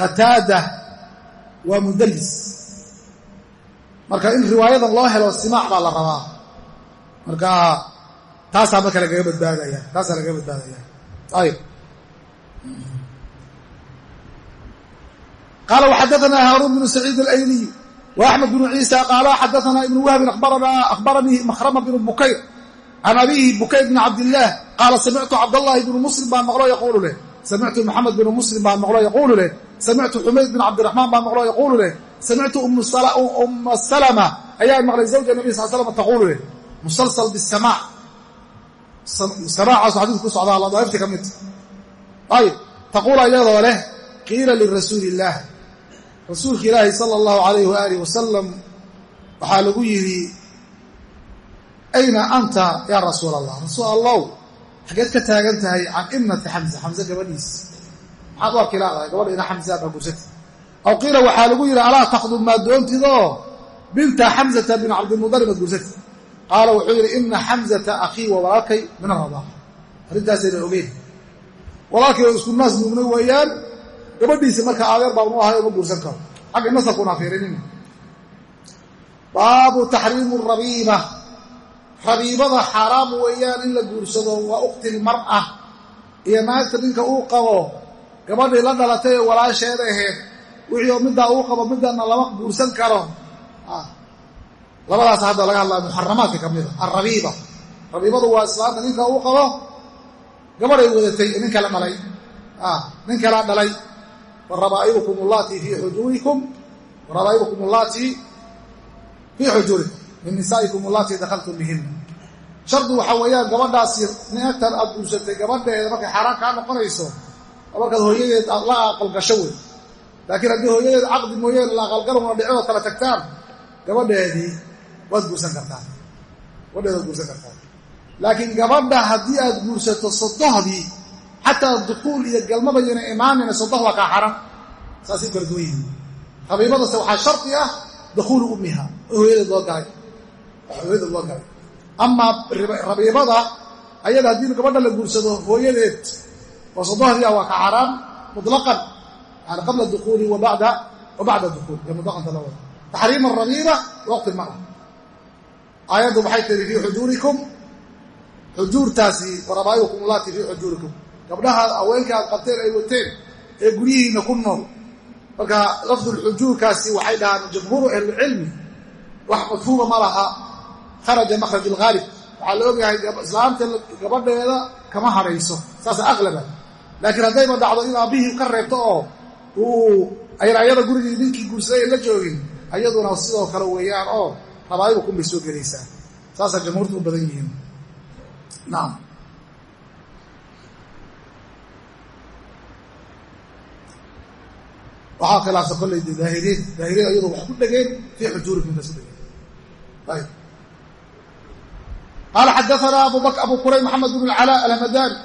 qataada waa mudallis. Marka in riwaayadan loo helo simaac baa la rabaa. Marka taasaa marka lagaga badbaadaya taasaa lagaga badbaadaya. Ayib. Qaala waxadaana haaruun bnu saciid alayliy wa axmed bnu ciisa. Qaala xadaana ibnu wahbin akhbaranii makhrama bnu bukayr. Can abihi bukayr bni cabdillaah qaala samictu cabdallahi bnu muslim baan maqlo yaquulu leh samictu maxamed bnu muslim baan maqlo yaquulu leh samictu xumayd bin cabdiraxmaan baan maqlo yaquulu leh samictu umma salama ayaa maqlay zawja nabi sal slam taquulu leh musalsal bisamaac samaacaasoo xadiis ku socdaa ladaa'ifti ka midta ayib taquul iyadoo leh qiila lirasuuli illaah rasuulka ilaahi sala allahu alayh waaalih wasalam waxaa lagu yidhi ayna anta yaa rasuul allah rasuul allow xageed ka taagan tahay can ibnati xamsa xamse gabadhiis. Maxaad u arki laadahay gabadha ina xamsa aw qiila waxaa lagu yidhi alaa takhdub maa doontidoo? Binta xamsata bin cabdilmudalib ad gursata qaala wuxuu yidhi ina xamsata akhii waa walaalkay min aradaaqa arrintaasayna ogeyn. Walaalkay oo isku naas nuugnay weeyaan gabadhiisi marka adeer baa unu ahay uma guursan karo. Xagga nasabkuna fiirinin. Baabu taxriimu rabiiba rabiibada xaaraam weeyaan in la guursado waa uktil mar'a iyo naagta ninka uu qabo gabadhii la dhalatay ee walaasheeda aheed wixii oo middaa uu qabo midana lama guursan karo. Labadaas hadda laga hadlaya muxaramaadka ka mida alrabiiba rabiibadu waa islaamta ninka uu qabo gabadhay wadatay nin kala dhalay. Nin kala dhalay warabaa'ibukum allatii fii xujuurikum warabaa'ibukum allatii fii xujuurikum min nisaa'ikum allatii dakhaltum bihina shardi waxaa weeyaan gabadhaasi neegtan aad guursatay gabadheeda markay xaaraan kaa noqonayso oo markaad hooyadeed aad la aqalgasho wey laakiin haddii hooyadeed caqdi mooyeen la aqalgaluna dhicoo kala tagtaan gabadheedii waad guursan kartaa gabadheed waad guursan kartaa laakiin gabadha haddii aad guursato sodohdii xataa dukuul iyo galmabayana imaanina sodoh waa kaa xaran saasay kala duwan yihiin waxaa shardi ah dukuulu ummiha oo hooyadeed hooyadeed loo galay amaa rabiibada ayada haddii gabadha la guursado hooyadeed oo sodohdii ah waa ka xaaraan mutlaqan. Yani qabla dukuuli wa bacda dukuul iyo mutlaqanta la wada taxriim arabiiba waqti mara aayaddu waxay tiri fii xujuurikum xujuurtaasi warabaa'ibukum allaati fii xujuurikum gabdhaha haweenka aad qabteen ay wateen ee guryihiina ku nool. Marka lafdulxujuurkaasi waxay dhahaan jamhuuru ahlilcilmi wax mafhuuma ma laha kharaja makhraj alghaalib waxaa la ogyahay islaamta gabadheeda kama hadhayso saasa aqlaba. Laakiin haddayba dhacdo in aabbihii ka reebto oo uu ayna gurigii ninkii guursaday la joogin ayaduna sidoo kale weeyaan oo rabaa'ibukum bay soo gelaysaa saasaa jamhuurtu u badan yihiin. Nacam waxaa khilaafsan kolley daahiriin daahiriin ayadoo wax ku dhegeen fii xujuurikum bas ku dhegeen xadaana abu kurayb maxamed bn اlcalaa alhamadani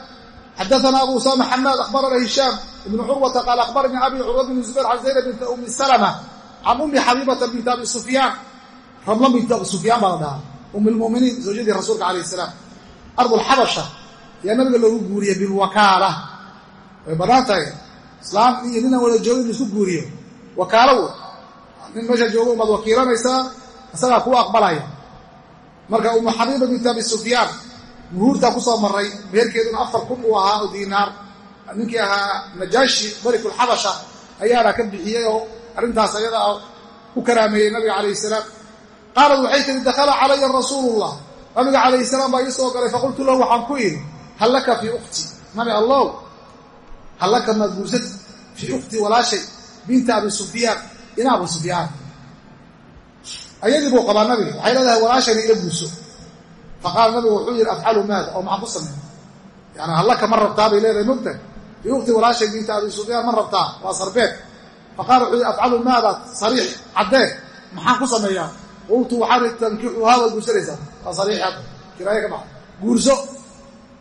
xadaana abu usama xamaad akhbarana hishaam ibnu curwata qaala akhbaranii abi curwa bn zubayr can zaynab binta umi salma can umi xabiibata binti abi sufyaan ramla binti abi sufyaan baa la dhahaa um lmuminiin zawjadii rasuulka alayh salaam ardulxabasha ayaa nabiga loogu guuriyey bilwakaala way bannaan tahay islaam iyo ninaan wada joogin in isku guuriyo wakaalo nin meesha joogo umaad wakiilanaysaa isagaa kuu marka umu xabiiba binti abi sufyaan muhuurtaa ku soo maray meherkeeduna afar kun uu ahaa oo diinaar ninkii ahaa najaashi melikulxabasha ayaana ka bixiyey oo arrintaas ayada ku karaameeyey nabiga calayh salaam. Qaalad waxay tihi dakhala calaya rasuulullah. Nabiga calayh salaam baa soo galay faqultu lahu waxaan ku idhi hal laka ukhti? Nabi allow hal laka maad guursati fii ukhti walaashay? Binta abi sufyaan ina abu sufyaan ayadii buu qabaa nabiga. Waxay leedahay walaashayna ila guurso faqaala nabigu wuxuu yidhi afcalu maada? Oo maxaan ku sameey yani hallaka ma rabtaa? bay leedahay mogta fii ukhti walaashay binta abi sufyaan ma rabtaa? Waa sarbeed faqala wuxuu yidhi afcalu maada? Sariix caddee maxaan ku sameeyaa? Qultu waxaan tankixuhaa waad guursanaysaa. Waa sariixi hadda kiraayo ka baxa guurso?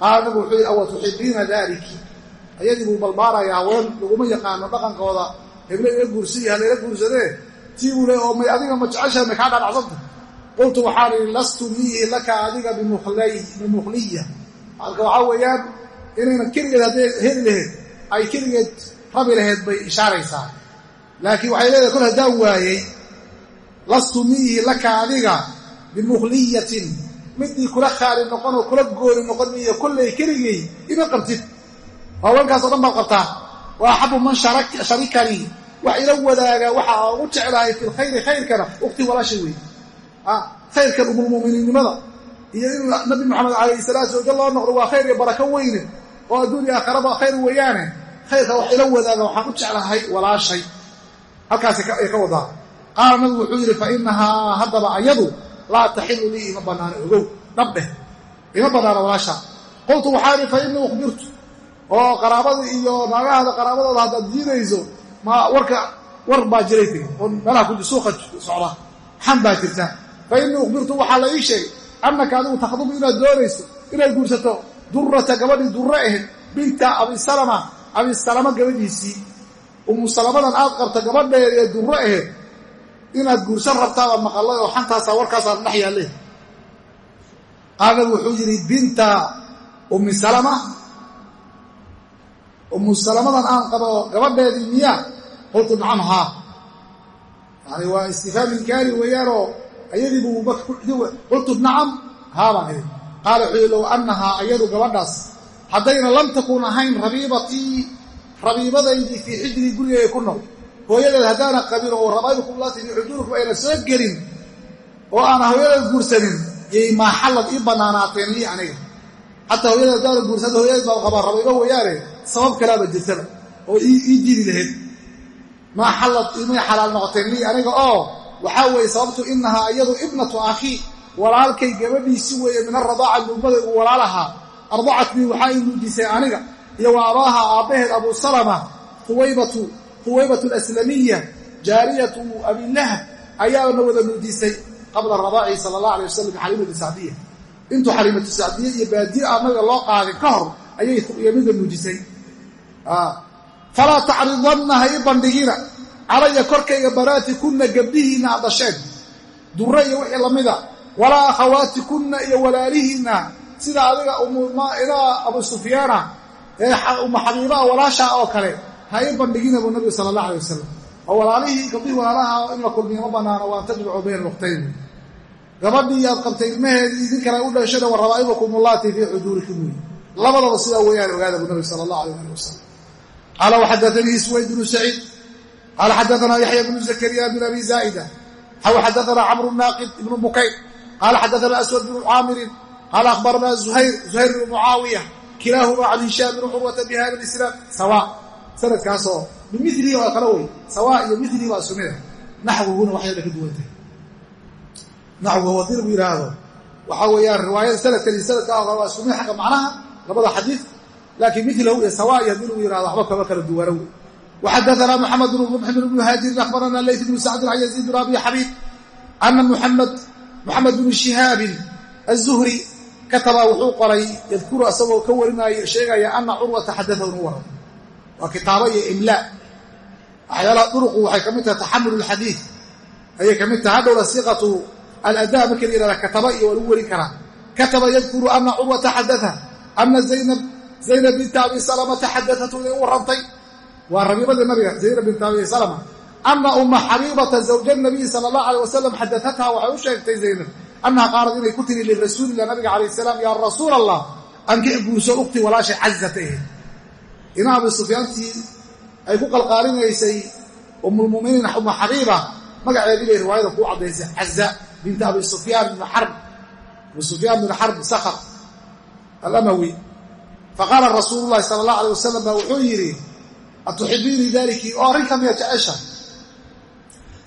Qaala nabigu wuxuu yidhi awa tuxibiina daliki ayadii buu balbaaraya haween laguma yaqaano dhaqankooda. Heble ila guursiya halayla guursadee tii oo may adiga ma jeceshahay may kaa dhadhacsanta qultu waxaan idhi lastu miihi laka adiga bimukhliya. Halka waxaa weeyaan inayna keligeed hadday heli laheyd ay keligeed rabi laheyd bay ishaaraysaa. Laakiin waxay leedahay kol haddaan waayey lastu miihi laka adiga bimukhliyatin. Midii kula khaali noqon oo kula gooni noqon miiyo kollay keligay ima qabtid. Haweenkaasoo dhan baad qabtaa. Wa axabu man sharikanii wax ila wadaaga waxa ugu jeclahay fi lkhayri khayrkana ukhti walaashay wey khayrkan umulmuminiinnimada iyo in nabi maxamed calayhi salaam soojo loo noqdo waa khayr iyo barako weyne oo adduuniya aakharaba khayr weeyaane khayrka wax ila wadaaga waxaan u jeclahay walaashay halkaas ay ka wadaa. Qaala nabigu wuxuu yidhi fa inahaa haddaba ayadu laa taxilu lii ima bannaano ogow. Dhabdheh ima bannaano walaasha. Qultu waxaa idhi fa innii ukhbirtu. Oo qaraabada iyo naagahada qaraabadooda haddaad diidayso warka war baa jiray tiri oo meelaha suuqa socda. Xan baa jirta. Fa innii ukhbirtu waxaa la ii sheegay annaka adigu takhdubu inaad doonayso inaad guursato durrata gabadhii durre ahayd binta abisalama abisalama gabadhiisii. Umu salamadan aad qabta gabadheed ee durre ahayd inaad guursan rabtaabaa maqallay oo xantaasaa warkaasaa dhex yaalle qaala wuxuu yidhi binta ummi salama umu salamadan aan qabo gabadheedii miya qultu nacam haa yani waa istifhaam inkaari weeyaanoo ayadiibuu qultu nacam haa baan idhi qaala wuxuu yidhi low annahaa ayadu gabadhaas haddayna lam takun ahayn rabiibatii rabiibadaydii fii xijrii gurigeyga ku nool. Hooyadeed haddaana qabin oo rabaybukumlaati fii xujuurikum ayna soo gelin oo aana hooyadeed guursanin yay maaxallad ii bannaanaateen lii aniga xataa hooyadeed haddaana guursada hooyadeed baa qabaa rabaybo weeyaane sabab kalaaba jirtaba oo ii diidi lahayd. Maaxallad imay xalaal noqoteen lii aniga oo waxaa weeye sababtu inahaa iyadu ibnatu akhii walaalkay gabadhiisi weeye min aradaaca nuugmada uu walaalahaa. Ardacatnii waxaa ii nuujisay aniga iyo wa abaaha aabbaheed abu salama huwaybatu alaslamiya jaariyatu abilahab ayaana wada nuujisay qabla radaaci sala allah alay wasalam xaliimatu sacdiya intuu xaliimatu sacdiya iyo baadiye ah nabiga loo qaadin ka hor ayay yamida nuujisay falaa tacridanna ha ii bandhigina calaya korkayga banaati kunna gabdhihiinna aad dhasheen durre iyo wixii lamida walaa akhawaati kunna iyo walaalihiinna sida adiga idaa abu sufyaana ee uma xabiibaa walaashaa oo kale ha ii bandhigina buu nabigu sala allah alay wasalam oo walaalihii gabdhihii walaalaha in la kulmiyo ma banaano waan tajmacu bayna nuqtayn gabadhii aad qabtay ilmaheedii idinkana u dhashana wa rabaa'ibakum ullaati fii xujuurikum wey labadaba sidaa weeyaan ogaada buu nabigu sala allah alayh ali wasalam qaala waxadaanii suwayd bnu saciid. Qaala xadaanaa yaxya bnu zakariya bn abi zaa'ida. Xaw xadaanaa camru naaqid ibnu bukayr qaala xadaanaa aswad bnu caamirin qaala akhbaranaa zuhayr zuhayr bnu mucaawiya kilaahuma can hishaam bni curwata bi hada isnaad sawa sanadkaasoo bimilihi oo kale wey sawa iyo milihi baa isku mid ah naxwiguna waxyada ka duwantay naxwiga haddii lagu yidhaahdo waxaa weeyaan riwaayada sanadkan iyo sanadka waa isku mid xagga macnaha labada xadiid laakiin milahu iyo sawa iyo haddii lagu yihahdo waxba kama kala duwana wey waxadaanaa moxamed bnu rumx bn muhaajirin akhbarana layt bnu sacdin can yaziid bn abi xabiib ana muxamed moxamed bnu shihaabin azuhri kataba wuxuu qoray yadkuru asagoo ka warinaayo sheegaya ana curwata xadaahu nu waran waa kitaabo iyo imlaa waxyaalaha duruqu waxay ka mid tahay taxamul lxadiid ayay ka mid tahay hadhowna siiqatu aladaa markii la yihahda kataba iyo waa lagu warin karaa kataba yadkuru ana curwata xadaa ana zaynab binta abi salamata xadaatu inay u warantay waa rabiibadii nabiga zaynab binta abi salama ana uma xabiibata zawja nabiyi sala allah alay wasalam xadaatha waxay u sheegtay zaynab annaha qaalad inay ku tiri lirasuulilah nabiga calayh salaam yaa rasuul allah ankix guurso ukti walaashay cazata ahayd ina abi sufyaantii ay ku qalqaalinaysay umulmuminiin uma xabiiba magaceedii bay riwaayada kuu caddaysay caza binta abi sufyaan bn xarb abu sufyaan bin xarb sakhr alamawi. Faqaala rasuulu llahi sala allah alay wasalam baa wuxuu yidhi atuxibiinii daliki oo arrinka miya jecesha.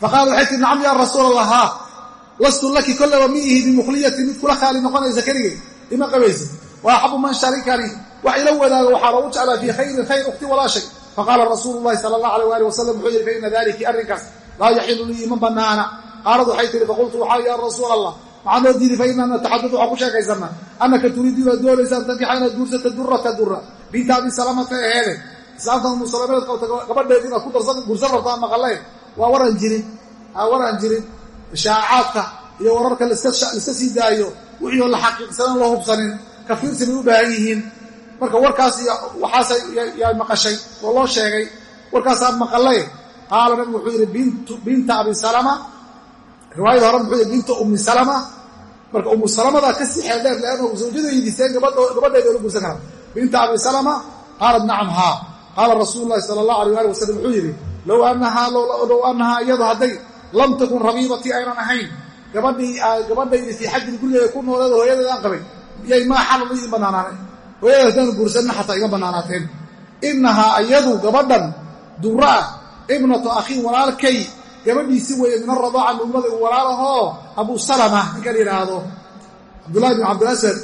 Faqaala waxay tii nacam yaa rasuul allah haa lastu laki kollaba mi ihi bimukhliyati mid kula khaali noqonaysa keligay ima qabaysa. Wa axabu man sharikani wax ila wadaago waxaa loogu jeclaa fii khayrin khayr ukhti walaashay. Faqaala rasuulu llahi sala allah alayh waali wasalam wuxuu yidhi faina daliki arrinkaas laa yaxilu lii ima banaana qaalad waxay tihi faqultu waxaa ya rasuul allah maxaa noo diiday fainaa nataxadadu waxaan ku sheekaysanaa annaka turiidu inaad doonaysa an tankixa inaad guursata durata dura binta abi salamata aheede islaamta umu salameed qabta gabadheed inaad ku guursan rabtaa maqaleen waa waraan jirin waraan jirin shaacaadka iyo wararka laiska sii daayo wixii oo la xaqiiqsanan loo hubsanin kafiirsi bay u baahan yihiin marka warkaas waxaasa yaa maqashay oo loo sheegay warkaasaa maqalay qaala nabigu wuxuu yidhi binta abi riwaayada hore muxuu binta ummi salama. Marka ummu salamadaa ka sii xeeldheer leanna zawjadaydiiseen gabadheeda ola guursan karaa binta abi salama qaalat nacam haa qaala rasuulu llahi sala allah alayh ali wasalam wuxuu yidhi low annahaa iyadu hadday lam takun rabiibatii aynan ahayn. Gabadhii gabadhaydi fii xajin gurigeeda ku nooleed hooyadeed aan qabay yay maa xalal ii banaanaaneen hooyada haddaanu guursanna xataa iga bannaanaateen. Innahaa iyadu gabadhan dura ah ibnatu akhiin walaalkay gabadhiisi weeye min aradaaca nuugmada u walaalahoo abu salama ninka la yidhaahdo. Cabdullahi bin cabdilasad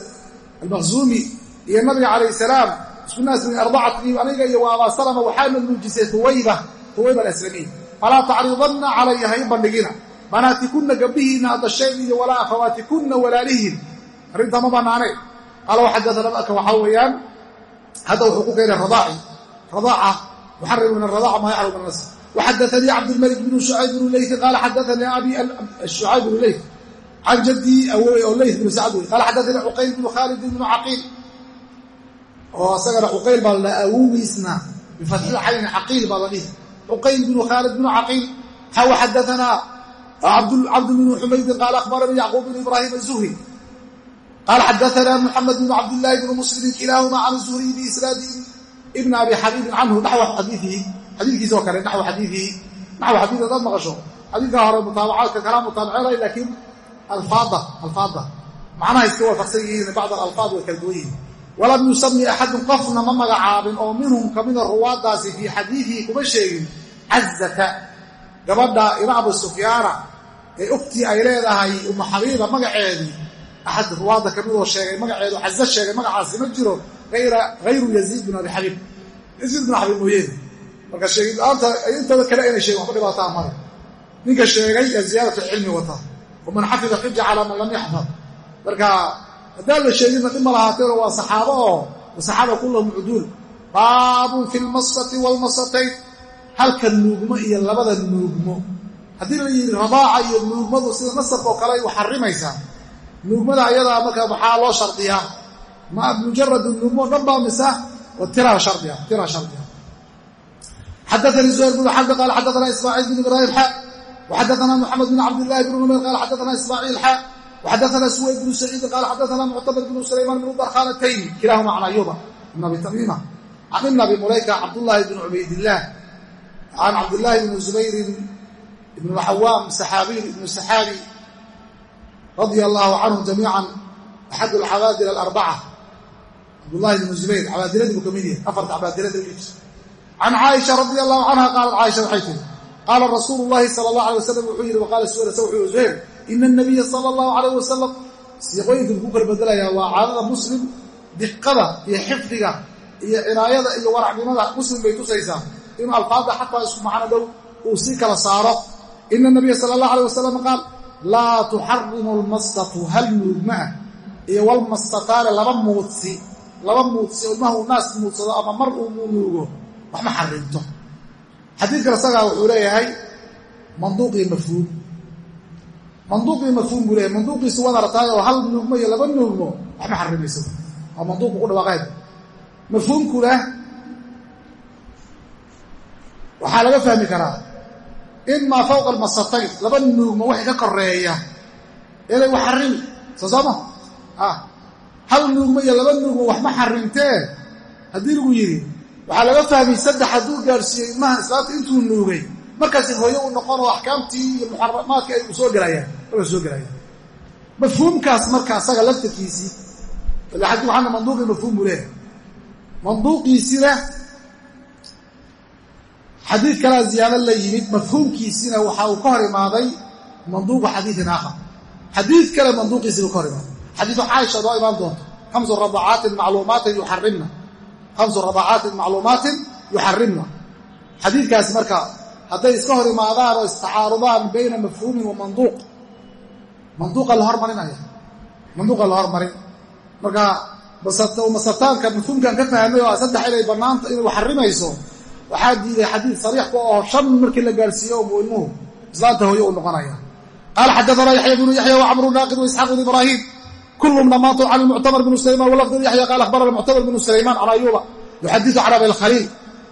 almaqzuumi iyo nabiga calayh salaam isku naas min ardacatni aniga iyo wa abaa salama waxaana nuujisay huwayba huwayba alaslamiy falaa tacriidanna calaya ha i bandhigina. Banaatikunna gabdhihiinna adasheen iyo walaa akhawaatikunna walaalihiin. Arrintaa ma bannaane. Qaala waxadaana marka waxaa weeyaan hadda wuxuu ku keenay radaaci. Radaaca muxarimu min aradaaca maa yaclamu min nas waxadaanii cabdilmalik bnu shucayb bnu leyfi qaala xadaanii abi shucayb bnu leyf can jaddii awowey oo leyf bnu sacd wey qaala xadaanii cuqayl bnu khaalid bnu caqiil oo isagana cuqayl baa la awogiisna bifatxil cayni caqiil baa la dhihi cuqayl bnu khaalid bnu caqiil xaw xadaanaa cabd bnu xumaydin qaala akhbaranii yacquub bnu ibraahim azuhri qaala xadaanaa muxamed bnu cabdillaahi bnu muslimin kilaahuma can zuhriy biisnaadi ibn abi xabiibin canhu naxw xadiiihi xadiikiisa oo kale naxw xadiiihi naxw xadiid hadaad maqasho. Xadiidka hore mutaabacaadka kalaa mutaabaceelay laakiin alfaada alfaada macnaha iska waafaqsan yihiin bacd alalfaad way kala duwan yihiin. Walam yusami axadun qofna ma magacaabin oo minhum kamida ruwaadaasi fii xadiidihi kuma sheegin cazata gabadha ina abu sufyaana ee ugtii ay leedahay umu xabiiba magaceedii axad ruwaadda kamidoo sheegay magaceedu cazo sheegay magacaasi ma jiro hayru yaziid bin abi xabiib yaziid bin xabiib mooyeene marka sheegidla-aanta intooda kale inay sheegin waxba dhibaataa male ninka sheegay ee ziyaadatu cilmi wata. Waman xafida xuja calaa man lam yaxfad. Marka haddaan la sheeginna dhib ma lahaateeno waa saxaabo oo wasaxaaba kullahum cuduul baabun fi lmasati waalmasatayn halka nuugmo iyo labada nuugmo. Haddii la yidhi radaaca iyo nuugmadu sida nasabka oo kale ay u xarimaysaa nuugmada ayadaa marka maxaa loo shardiyaa. Mujaradu nuugmo dhan baa misa? Tiraa shardiya tiraa shardiya xadaanii zuhayr bnu xarbi qaala xadaana ismaaciil bn ibraahim xa waxadaana moxamed bn cabdillahi bn numayr qaala xadaana ismaaciil xa waxadaana suwayd bnu saciidin qaala xadaana muctamir bnu sulaymaan bnu darkhanatayni kilahuma can ayuba ibn abi tamiima can ibn abi mulayka cabdullaahi bn cubaydillaah can cabdillaahi bni zubayrin ibn lxawaam saxaabiy ibnu saxaabi radia allaahu canhum jamiican axad alcabaadil alarbaca cabdullahi bnu zubayr cabaadiladii buu ka mid yahay afarta cabaadilada u can caaisha radia allahu canha qaalat caaisha waxay tiri qaala rasuulu llahi sala allah alay wasalam wuxuu yidhi waqaala suwayr wuxuu zuhayr ina anabiya sala allahu calayh wasalam siiqooyinka ku kala bedelayaa waa caadada muslim diqada iyo xifdiga iyo cinaayada iyo waracnimada muslim bay tusaysaa inuu alfaadda xataa isku macno dhow uu sii kala saaro ina nabiya sala allah alay wasalam qaal laa tuxarimu lmastatu hal nuugma ah iyo walmastataane laba muudsi laba muudsi ilmaha uu naas muudsado ama mar uu nuugo wax ma xarimto xadiidkan isagaa wuxuu leeyahay manduuqii mafhuum manduuqii mafhuum buu leeyahay manduuqiisu waad aragtaay oo hal nuugmo iyo laba nuugmo wax ma xarimayso waa manduuqu ku dhawaaqeed. Mafhuumkuna waxaa laga fahmi karaa imaa fawqa almasatayn laba nuugmo wixii ka koreeya inay wax xarimi soo sooma hal nuugmo iyo laba nuugmo wax ma xarimtee haddii lagu yidhi waxaa laga fahmay saddex hadduu gaadhsiiyey ilmaha islaamta intuu nuugay. Markaasi hooyo u noqon axkaamtii iyo muxaramaadkii ay soo gelayaan markaa soo gelayaan mafhuumkaas marka asaga laftarkiisii ila waxaana manduuqii mafhuum buu leeyahay. Manduuqiisina xadiid kalaa ziyaado la yimid mafhuumkiisina waxa uu ka hor imaaday manduuqu xadiiin aakhar. Xadiid kale manduuqiisiibuu ka hor imaaday. Xadiidu caaisha noo imaan doonto hamsu radacaatin macluumaatin yuxarimna hamsu radacaatin macluumaatin yuxarimna xadiidkaasi marka hadday iska hor imaadaan oo istacaarudaan bayna mafhuumin wa manduuq manduuqa la hormarinaya manduuqa la hormarin marka masataanka mafhuumkan ka fahmay oo saddex inay bannaanta inay xarimayso waxaa diiday xadiid sariix ku oo shan markii la gaarhsiiyo umu ilmuhu islaanta hooye uu noqonaya qaala xadaana yaxya bnu yaxya wacmru naaqid waisxaaq bn ibraahim kulum dhammaantood can muctamar bn sulayman walafd yaxya qaala akhbarana muctamar bn sulayman can ayuuba yuxadiu can abi alkhaliil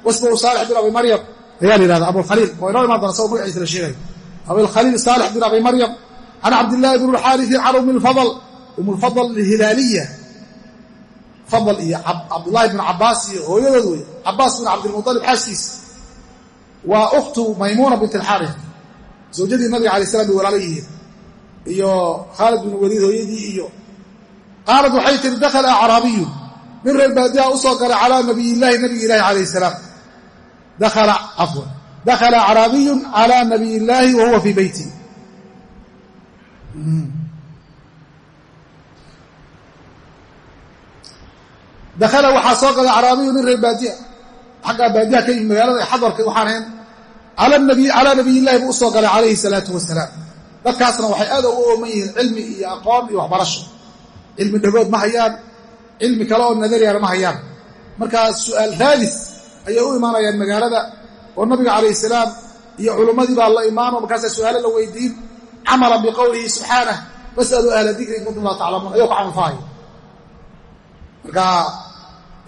wasmahu saalix bin abi maryam ayaa la yihahda abukhaliil oo inoo imaan doona sao magaciisa la sheegay abilkhaliil saalix bin abi maryam can cabdillaahi bn lxaariثi can umi lfadl um lfadl alhilaaliya fadl iyo cabdullaahi bn cabaas iyo hooyadood wey cabaas bin cabdilmualib xaaskiisa waa ukhtu maymuuna bint alxaarif zawjadii nabiga alay slam bay walaala yihiin iyo khaalid bin waliid hooyadii iyo qaalat waxay tihi dakhala acraabiyu nin reer baadiyaha u soo galay calaa nabiy illaahi nabiga ilaahi calayh salaam dakhala cafwan dakhala acraabiyun calى nabiy illaahi wa huwa fii beyti dakhala waxaa soo galay acraabiyu nin reer baadiya xaggaa baadiyaha ka yimi magaalada xadarka waxaan ahayn calaa nabiy illahi buu u soo galay calayhi salaatu wasalaam dadkaasna waxay aad ugu ooman yihiin cilmi iyo aqoon iyo waxbarasho cilmi dhagood ma hayaan. Cilmi kale oo nadariyana ma hayaan. Markaa su'aal raadis ayay u imaanayaan magaalada oo nabiga calayhi salaam iyo culummadii baa la imaano markaasa su'aalo la weydiin. Camalan biqowlihi subxaanah fas'aluu ahla dikri in kuntum laa taclamuun ayuu ka camalfahaya marka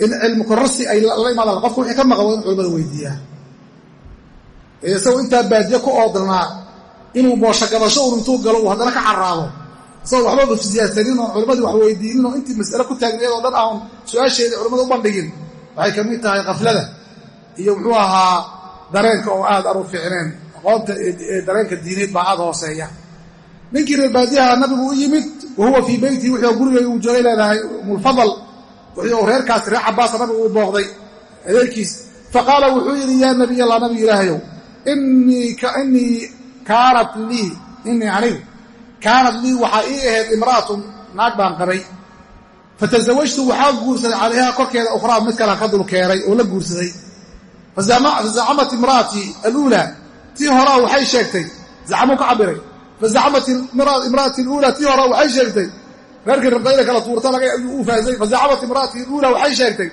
in cilmi kororsi ay la imaadaan qofka wixii ka maqan in culamada weydiiyaa isagoo intaa baadiye ku oodnaa inuu booshogadasho un intuu galo uu haddana ka carraabo isagoo waxbaba siyaadsanin oon culammadii wax weydiinin intii mas'ale ku taagneed oo dhan aan su'aasheedii culamada u bandhigin waxay ka mid tahay kaflada iyo muxuu ahaa dareenka oo aad aan fiicneen aqoonta dareenka diineed baa aad hooseeya. Ninkii reer baadiyaha nabigu u yimid wa huwa fii beytii wuxuu guriga uu joogay leedahay umulfadal wuxuu reerkaas reer cabaasa nabigu uu booqday adeerkiis faqaala wuxuu yidhi yaa nabiy allah nabi ilaahayow innii kaanat lii innii anigu kaanat lii waxaa ii ahayd imra'atun naag baan qabay fatasawajtu waxaa guursaday calayhaa korkeeda ukhraa mid kale ka dul keenay oo la guursaday fazacamat imra'atii aluulaa tii horaa waxay sheegtay zacamuu ka cabiray fazacamat imra'atii aluulaa tii horaa waxay sheegtay reerkii rabta inay kala tuurta uu faasay fazacamat imra'atii aluulaa waxay sheegtay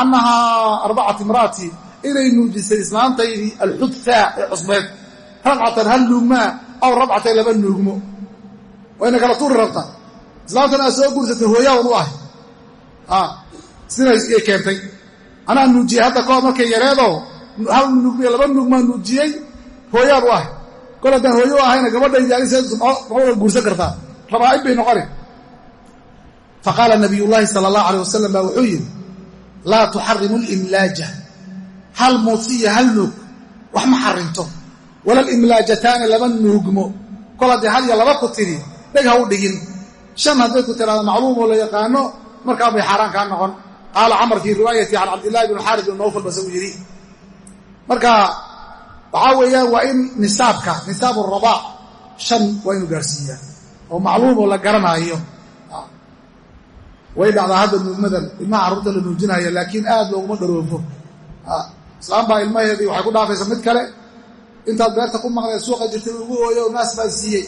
annahaa arbacat imra'atii inay nuujisay islaantaydii alxudhaa ee cusbeed rabcatan hal nuugmaa aw rabcatan laba nuugmo wayna kala tuuri rabtaa islaamtan aad soo guursatay hooyaawan u ahay. Sinay keentay. Anaa nuujiyey hadda kahor markay yareedoo hal nuugmiyo laba nuugmaa nuujiyey hooyaan u ahay. Kol haddaan hooyo u ahayna gabadhaydaaniseedmawada guursan kartaa. Rabaa'ib bay noqoni faqaala nabiyullaahi sala allahu alay wasalam baa wuxuu yidhi laa tuxarimu limlaaja. Hal muusiya hal nuug wax ma xarinto wala limlaajataani laba nuugmo. Kol haddii hal iyo laba ku tidhi dheg ha u dhigin. Shan hadday ku tiraado macluumoo la yaqaano markaa bay xaaraan kaa noqon. Qaala camar fii riwaayati can cabdillahi bn xaarid bn nawfal base uu yidhi. Marka waxaa weeyaan waa in nisaabka nisaabu rabaac shan waa inu gaarhsiiyaa oo macluumoo la garanaayo. Way dhacdaa hadda nuugmadan ilmaha carruurta la nuujinayo laakiin aad looguma dharoofo. Islaam baa ilmaheedii waxay ku dhaafaysa mid kale. Intaad beerta ku maqleen suuqa jirtay ugu hooyo naas baa siiyey.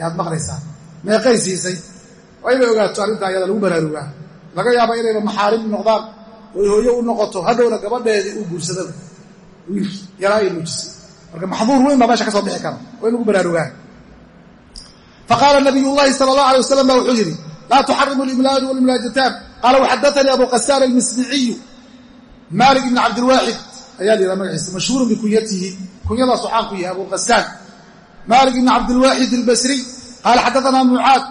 Yaad maqlaysaa meeqay siisay. Waa inay ogaato arrintaa iyada lagu baraarugaa laga yaaba inayba maxaarim noqdaan. Oy hooyo u noqoto hadhowna gabadheedii uu guursadaba wiil yaraa ay nuujisay. Marka maxduur weyn baa meesha ka soo bixi kara. Waa in lagu baraarugaan faqaala nabiyullaahi sala allah alay wasalam ba wuxuu yidhi laa tuxarimu alimlaadu walimlaajataan qaala waxadaanii abu qasaan almismiciyu maalik ibni cabdilwaaxid ayaa la yidhaha magaciisa mashhuurun bikunyatihi kunyadaas waxaan ku yahay abu qasaan maalik ibni cabdilwaaxid albasriy qaala xadaanaa mucaad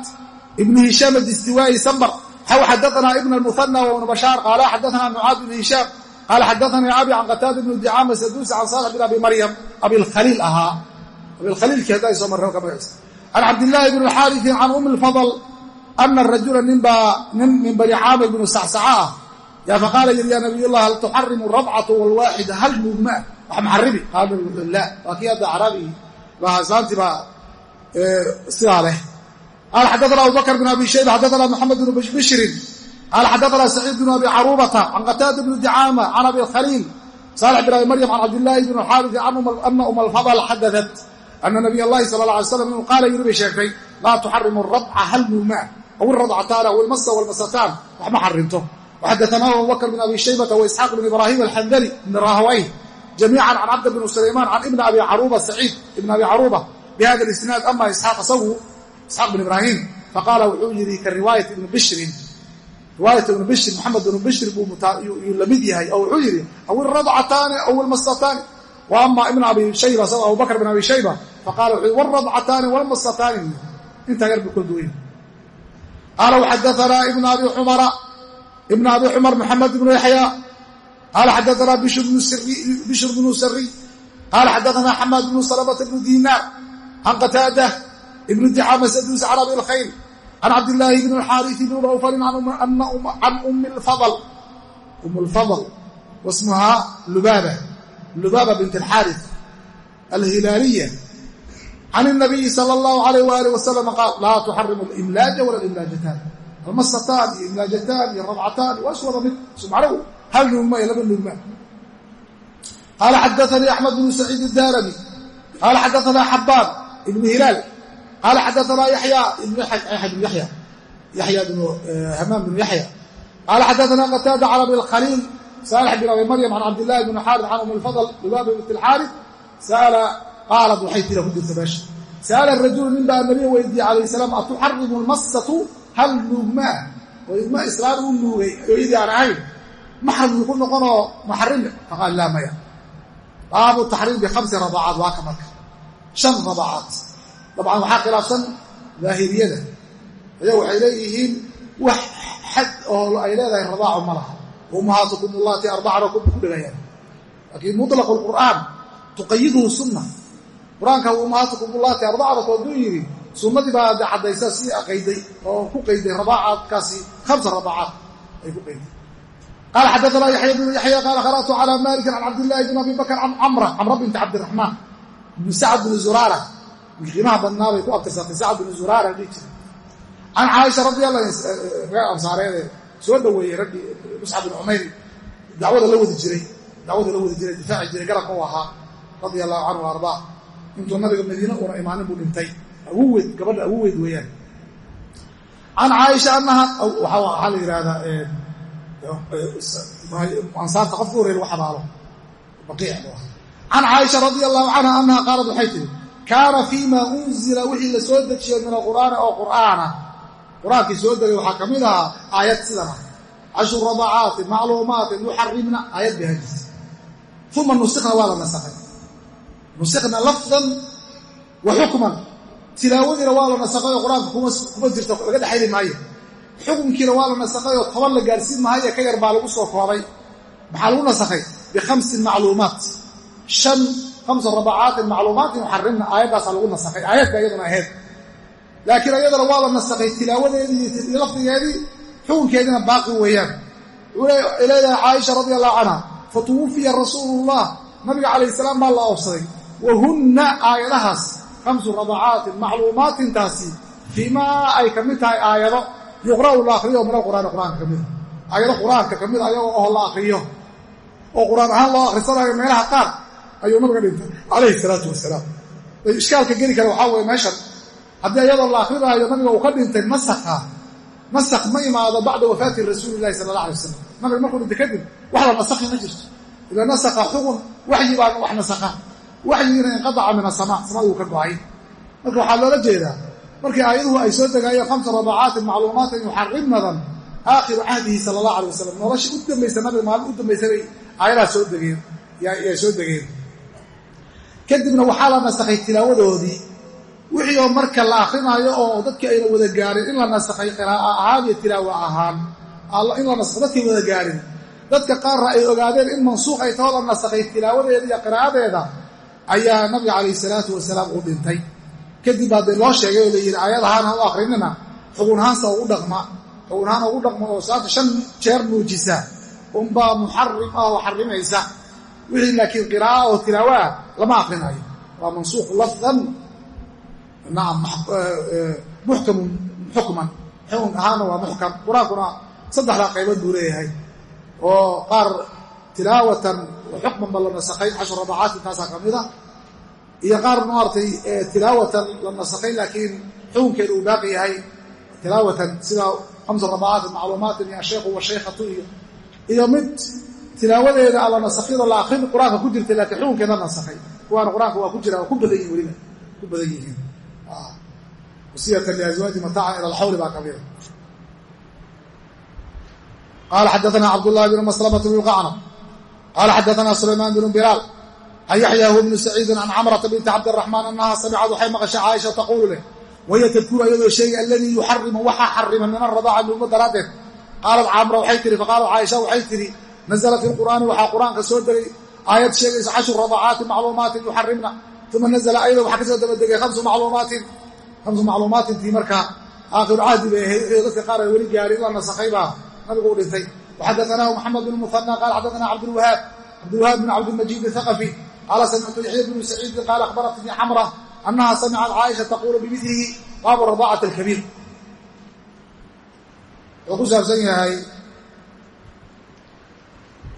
ibnu hishaam adistiwaayi sambar xaw xadaanaa ibn almuhana wa ibnu bashaar qaala xadaanaa mucaad ibnu hishaam qaala xadaanii abi can qataada ibnu dicaama saduusi can saalix bin abi maryam abilkhaliil ahaa abilkhaliilkii hadda ay soo marreen ka magaciisa can cabdillaahi bn xaariثi can umi lfadl ana rajula nin min bani caamir binu sacsaca ah yaa faqaala yidhi yaa nabiy llah hal tuxarimu rabcatu walwaaxida hal nuugmaa wax maxaribi qaala nabi wuxuu laa waa kii hadda caraabi baa islaantii baa sidaa leh. Qaala xadaana abu bakr bn abi shayba xadaana moxamed bnu bishrin qaala xadaana saciid bnu abi caruubata can qataada bni dicaama can abi khaliil saalix bin abi maryam can cabdillaahi bn xaariثi ana uma alfadl xadaat ana nabiy allahi sala la alay slam inuu qaala yiri bay sheegtay laa tuxarimu rabca hal nuugmaa aw iradcataana aw ilmasa walmasataan wax ma xarinto waxadaanah abubakr bn abi shaybata waisxaaq bn ibraahim alxandali bn rahawayn jamiican can cabd bn sulaymaan can ibni abi caruuba saciid ibn abi caruuba bihada isnaad ama isxaaq isagu isxaaq bn ibraahim faqaala wuxuu yidhi ka riwaayat ibni bishrin riwaayat ibni bishrin moxamed ibnu bishri buu la mid yahay oo wuxuu yidhi aw iradcataani aw ilmasataani wa ama ibn abi shayba isago abubakr bn abi shayba faqala wuxuu yidhi wradcataani walmasataani intaa yar buu kala duwaya qaala waxadaanaa ibn abi xumara ibn abi xumar moxamed ibnu yaxya qaala xadaanaa bishr bnu sariy qaala xadaanaa xamaad bnu salamata bnu dinaar can qataada ibnu dicaama saduus can abi lkhayr can cabdillaahi bn xaariثi bni nawfalin can umi lfadl um lfadl wasmuhaa lubaaba lubaaba bint alxaariث alhilaaliya can الnabiyi salى اllahu alayh waalih wasalam qaal laa tuxarimu اlimlaaja wala imlaajataan almasataan iyo imlaajataan iyo rabcataan waa iswada mid sumcalow hal nuugma iyo laba nuugma qaala xadaanii axmed bnu saciid اdaarami qaala xadaanaa xabaan ibnu hilaal qaala xadaanaa yaya ibn bnu hamaam bnu yaxya qaala xadaanaa qataada cala bn khaliil saalix bin abi maryam can cabdillahi bn xaaris can um lfadl lubaaba bint اlxaaris sa'ala qaalad waxay tira ku jirta meesha sa'ala rajulu nin baa nabiga weydiiyey calayh salaam atuxarimu lmasatu hal nuugmaa oo ilma islaan uu nuugay hooyadii aan ahayn maxram ku noqonoo maxarime faqaal laa maya baabu taxriim bikhamsi radaacaat waa ka marka shan radaacaat dabcan waxaa khilaafsan daahiriyada ayaga waxay leeyihiin wax xad oo ay leedahay radaacu ma laha. Ummahaatukum ullaati arbacana ku dhegayaan laakiin mutlaq lqur'aan tuqayiduhu sunna. Qur'aanka ummahaatukum ullaati arbacadaku hadduu yidhi sunnadii baa caddaysa si qayday oo ku qayday radaacaadkaasi hamsa radaacaat ay ku qayday qala xadaana yaxya bnu yaxya qaala qara'tu cala malikin can cabdillahi bn abi bakr can camra camra binti cabdiraxmaan bni sacd bni zuraara qiimaha badnaa bay ku abtirsatay sacd bni zuraara dhihi jira. Can caaisha radi alla reer ansaareede soo dhoweeyey raggii muscab bin cumayr dacwada la wadi jiray. Dacwada la wadi jiray difaaci jiray garabka u ahaa radia allahu canhu ardaa intuu nabiga madiine uuna imaanin buu dhintay. Aguweyd gabadha aguweyd weeyaan. Can caaisha anaha waxaa la yidhahdaa ansaarta qofka horeer lagu xabaalo baqiic buu ahaa can caaisha radia allahu canha anaha qaalad waxay tihi kaana fiima unzila wixii la soo dejiyo min alqur'aani oo qur'aana. Qur'aankii soo degay waxaa ka mid ahaa aayad sidan ah. Cashru radacaatin macluumaatin yuxarimna aayad bay hajis uma nusikna waa la nasakhay. Nusikna lafdan wa xukman. Tilaawadiina waa la nasakhay oo qur'aanka kuma jirto laga dhexayli maayo. Xukunkiina waa la nasakhay oo toban la gaarsiin maayo ka yar baa lagu soo koobay. Maxaa lagu nasakhay? Bikhamsin macluumaat hamsa radacaatin macluumaatin yuxarimna aayaddaasaa lagu nasakhay aayadka iyaduna ahayd laakiin ayadana waa la nasakhay tilaawadeedii iyo lafdigeedii xukunkeediina baaqi weeyaan wuxuu leedahay caaisha radia allahu canha fatuwufiya rasuulullah nabiga calayh salaam baa la oobsaday wa hunna aayadahaas khamsu radacaatin macluumaatintaasi fiimaa ay ka mid tahay aayado yuqra'u la akriyo min alqur'aani qur'aanka ka mida aayado qur'aanka ka mida ayagoo oo la akriyo oo qur'aan ahaan loo akhrisanayo meelaha qaar ayuu nabiga calayhi salaatu wasalaam ishkaalka geli kara waxaa weye meeshan. Haddii ayadoo la akrinaayo nabiga uu ka dhintay nasakha nasak ma imaado bacda wafaati rasuuli lahi sala alla alay wasalam nabiga markuu dhintay kadib wax la nasakhi ma jirto. Ila nasakha xukun waxyi baa wax nasakha waxyigiina inqadaca min asamaa samada uu ka go'ay. Marka waxaa loola jeedaa markii aayaduhu ay soo degaayeen khamsa radacaatin macluumaatin yuxarimnadan aakhiru cahdihi sala allah alay wasalam noloshii u dambaysa nabiga maalin u dambaysa bay aayadaha soo degeen. Yay soo degeen kadibna waxaa la nasakhay tilaawadoodii. Wixii oo marka la akrinaayo oo dadkii ayna wada gaarin in la nasakhay qiraa'a ahaan iyo tilaawa ahaan in la nasakho dadkay wada gaarin. Dadka qaarna ay ogaadeen in mansuuq ay tao la nasakhay tilaawadeeda iyo qiraa'adeeda ayaa nabiga calayhi salaatu wasalaam uu dhintay. Kadib baa dee loo sheegay oo la yidhi aayadahaan ha u akrinina xugunhaansa ugu dhaqma xugunhaan ugu dhaqma oo saata shan jeer muujisa unbaa muxarim ah oo xarimaysa wixii laakiin qiraa'a oo tilaawo ah lama akrinayo waa mansuuq lafdan naam muxkamun xukman xukun ahaana waa muxkam. Qur'aankuna saddexdaa qaybood buu leeyahay. Oo qaar tilaawatan xukman ba la nasakhay cashru radacaatin taasaa ka mida iyo qaar maaragtay tilaawatan la nasakhay laakiin xukunkeeda uu baaqi yahay. Tilaawatan sida hamsa radacaatin macluumaatin iyo asheekhu washaykhatu iyo iyo mid tilaawadeeda alla nasakhyadoo la akrin qur'aanka ku jirtay laakiin xukunkeeda nasakhay. Kuwaana qur'aanka waa ku jira waa ku badan yihiin weliba. Ku badan yihiin. Wasiyata liazwaaji mataacan ila alxawli baa kamida qala xadaana cabdullahi bnu maslamata bnu qacnab qala xadaana sulaymaan bnu bilaal. Can yaxya bnu saciidin can camrata binti cabdiraxmaan anaha samicad waxay maqashay caaisha taquulu leh wahiya tadkuru iyadoo sheegay aladii yuxarimu waxaa xarima min aradaaca nuugma daraaddeed qaalat camra waxay tihi faqaalat caaisha waxay tihi nazla fi lqur'aani waxaa qur'aanka soo degay aayad sheegaysa cashru radacaatin macluumaatin yuxarimna uma nazla ayada waxaa ka soo dabadegay amsu macluumaatin hamsu macluumaatintii markaa aakhiru cahdi bay ahayd wixii dadka qaar weli gaarin la nasakhay baa nabigu u dhintay waxadaanaahu maxamed bn muhana qaala xadaana cabdlwahaab cabdilwahaab bn cabdilmajiid athaqafi qaala samictu yaxya bnu saciidin qaala akhbaratnii camra annaha samicat caaisha taquulu bimilihi baabu radaacati alkabiir wuxuu ku saabsan yahay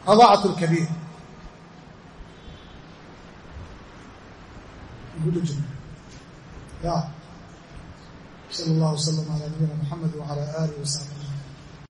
radaacat lkabiir ya sal allah wasalam ala nabiyina muxamed wala alih wasaxbi